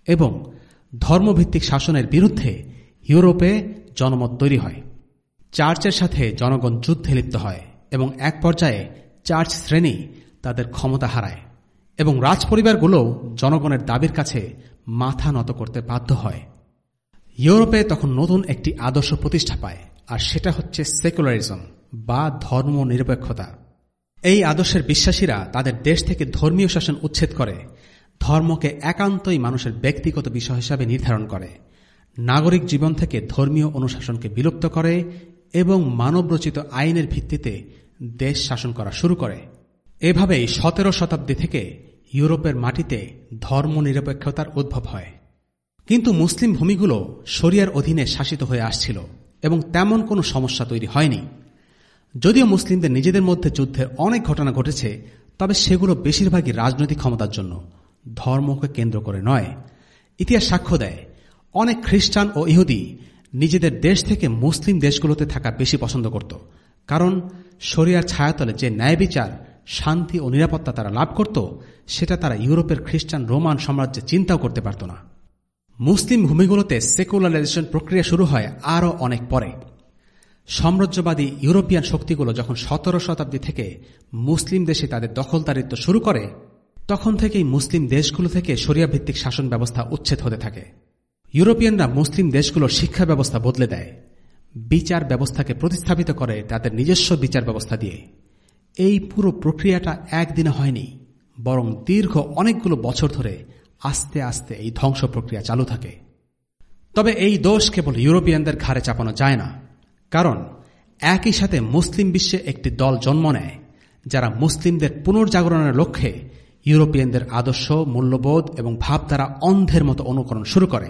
এবং ধর্মভিত্তিক শাসনের বিরুদ্ধে ইউরোপে জনমত তৈরি হয়। চার্চের সাথে জনগণ যুদ্ধে লিপ্ত হয় এবং এক পর্যায়ে চার্চ শ্রেণি তাদের ক্ষমতা হারায় এবং রাজপরিবারগুলোও জনগণের দাবির কাছে মাথা নত করতে বাধ্য হয়। ইউরোপে তখন নতুন একটি আদর্শ প্রতিষ্ঠা পায়, আর সেটা হচ্ছে সেকুলারিজম। বা ধর্ম নিরপেক্ষতা। এই আদর্শের বিশ্বাসীরা তাদের দেশ থেকে ধর্মীয় শাসন উচ্ছেদ করে, ধর্মকে একান্তই মানুষের ব্যক্তিগত বিষয় হিসাবে নির্ধারণ করে, নাগরিক জীবন থেকে ধর্মীয় অনুশাসনকে বিলুপ্ত করে এবং মানবরচিত আইনের ভিত্তিতে দেশ শাসন করা শুরু করে। এভাবেই সতেরো শতাব্দী থেকে ইউরোপের মাটিতে ধর্ম নিরপেক্ষতার উদ্ভব হয়। কিন্তু মুসলিম ভূমিগুলো শরিয়ার অধীনে শাসিত হয়ে আসছিল এবং তেমন কোনো সমস্যা তৈরি হয়নি। যদিও মুসলিমদের নিজেদের মধ্যে যুদ্ধের অনেক ঘটনা ঘটেছে, তবে সেগুলো বেশিরভাগই রাজনৈতিক ক্ষমতার জন্য, ধর্মকে কেন্দ্র করে নয়। ইতিহাস সাক্ষ্য দেয়, অনেক খ্রিস্টান ও ইহুদি নিজেদের দেশ থেকে মুসলিম দেশগুলোতে থাকা বেশি পছন্দ করত, কারণ শরিয়ার ছায়াতলে যে ন্যায় বিচার, শান্তি ও নিরাপত্তা তারা লাভ করত, সেটা তারা ইউরোপের খ্রিস্টান রোমান সাম্রাজ্যে চিন্তাও করতে পারত না। মুসলিম ভূমিগুলোতে সেকুলারাইজেশন প্রক্রিয়া শুরু হয় আরও অনেক পরে। সাম্রাজ্যবাদী ইউরোপিয়ান শক্তিগুলো যখন সতেরো শতাব্দী থেকে মুসলিম দেশে তাদের দখলদারিত্ব শুরু করে, তখন থেকেই মুসলিম দেশগুলো থেকে ভিত্তিক শাসন ব্যবস্থা উচ্ছেদ হতে থাকে। ইউরোপিয়ানরা মুসলিম দেশগুলোর শিক্ষা ব্যবস্থা বদলে দেয়, বিচার ব্যবস্থাকে প্রতিস্থাপিত করে তাদের নিজস্ব বিচার ব্যবস্থা দিয়ে। এই পুরো প্রক্রিয়াটা একদিনে হয়নি, বরং দীর্ঘ অনেকগুলো বছর ধরে আস্তে আস্তে এই ধ্বংস প্রক্রিয়া চালু থাকে। তবে এই দোষ কেবল ইউরোপিয়ানদের ঘাড়ে চাপানো যায় না। কারণ একই সাথে মুসলিম বিশ্বে একটি দল জন্ম নেয়, যারা মুসলিমদের পুনর্জাগরণের লক্ষ্যে ইউরোপিয়ানদের আদর্শ, মূল্যবোধ এবং ভাবধারা অন্ধের মতো অনুকরণ শুরু করে।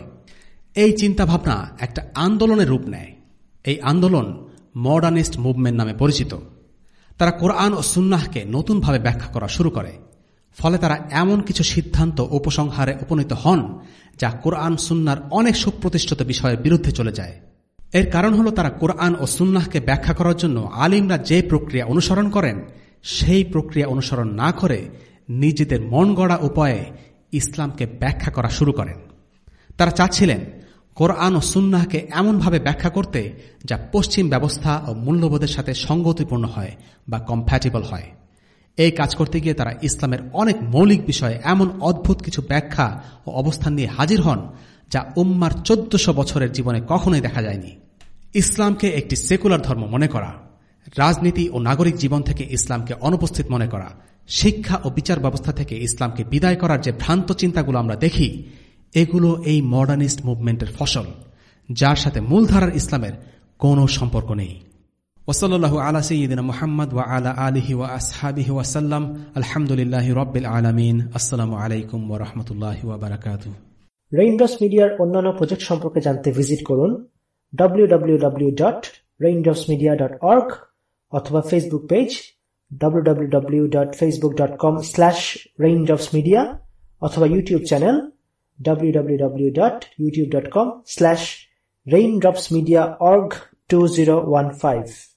এই চিন্তাভাবনা একটা আন্দোলনের রূপ নেয়। এই আন্দোলন মডার্নিস্ট মুভমেন্ট নামে পরিচিত। তারা কোরআন ও সুন্নাহকে নতুনভাবে ব্যাখ্যা করা শুরু করে, ফলে তারা এমন কিছু সিদ্ধান্ত উপসংহারে উপনীত হন যা কোরআন সুন্নার অনেক সুপ্রতিষ্ঠিত বিষয়ের বিরুদ্ধে চলে যায়। এর কারণ হল তারা কোরআন ও সুন্নাহকে ব্যাখ্যা করার জন্য আলিমরা যে প্রক্রিয়া অনুসরণ করেন, সেই প্রক্রিয়া অনুসরণ না করে নিজেদের মন গড়া উপায়ে ইসলামকে ব্যাখ্যা করা শুরু করেন। তারা চাচ্ছিলেন কোরআন ও সুন্নাহকে এমনভাবে ব্যাখ্যা করতে যা পশ্চিম ব্যবস্থা ও মূল্যবোধের সাথে সঙ্গতিপূর্ণ হয় বা কম্প্যাটেবল হয়। এই কাজ করতে গিয়ে তারা ইসলামের অনেক মৌলিক বিষয়ে এমন অদ্ভুত কিছু ব্যাখ্যা ও অবস্থান নিয়ে হাজির হন যা উম্মার চোদ্দশো বছরের জীবনে কখনোই দেখা যায়নি। ইসলামকে একটি সেকুলার ধর্ম মনে করা, রাজনীতি ও নাগরিক জীবন থেকে ইসলামকে অনুপস্থিত মনে করা, শিক্ষা ও বিচার ব্যবস্থা থেকে ইসলামকে বিদায় করার যে ভ্রান্ত চিন্তাগুলো আমরা দেখি, এগুলো এই মডার্নিস্ট মুভমেন্টের ফসল, যার সাথে মূলধারার ইসলামের কোনো সম্পর্ক নেই। ওসল্লাহ আলা সঈদিন মোহাম্মদ ওয়া আলা আলহি ওয়া আসহাবিহি ওয়াসাল্লাম আলহামদুলিল্লাহ রব্বিল আলমিন। আসসালামু আলাইকুম ওয়া রাহমাতুল্লাহি ওয়া বারাকাতুহু। মিডিয়ার অন্যান্য প্রজেক্ট সম্পর্কে জানতে ভিজিট করুন। www.raindropsmedia.org অথবা Facebook page www.facebook.com slash raindropsmedia অথবা ইউটিউব চ্যানেল www.youtube.com/raindropsmediaorg2015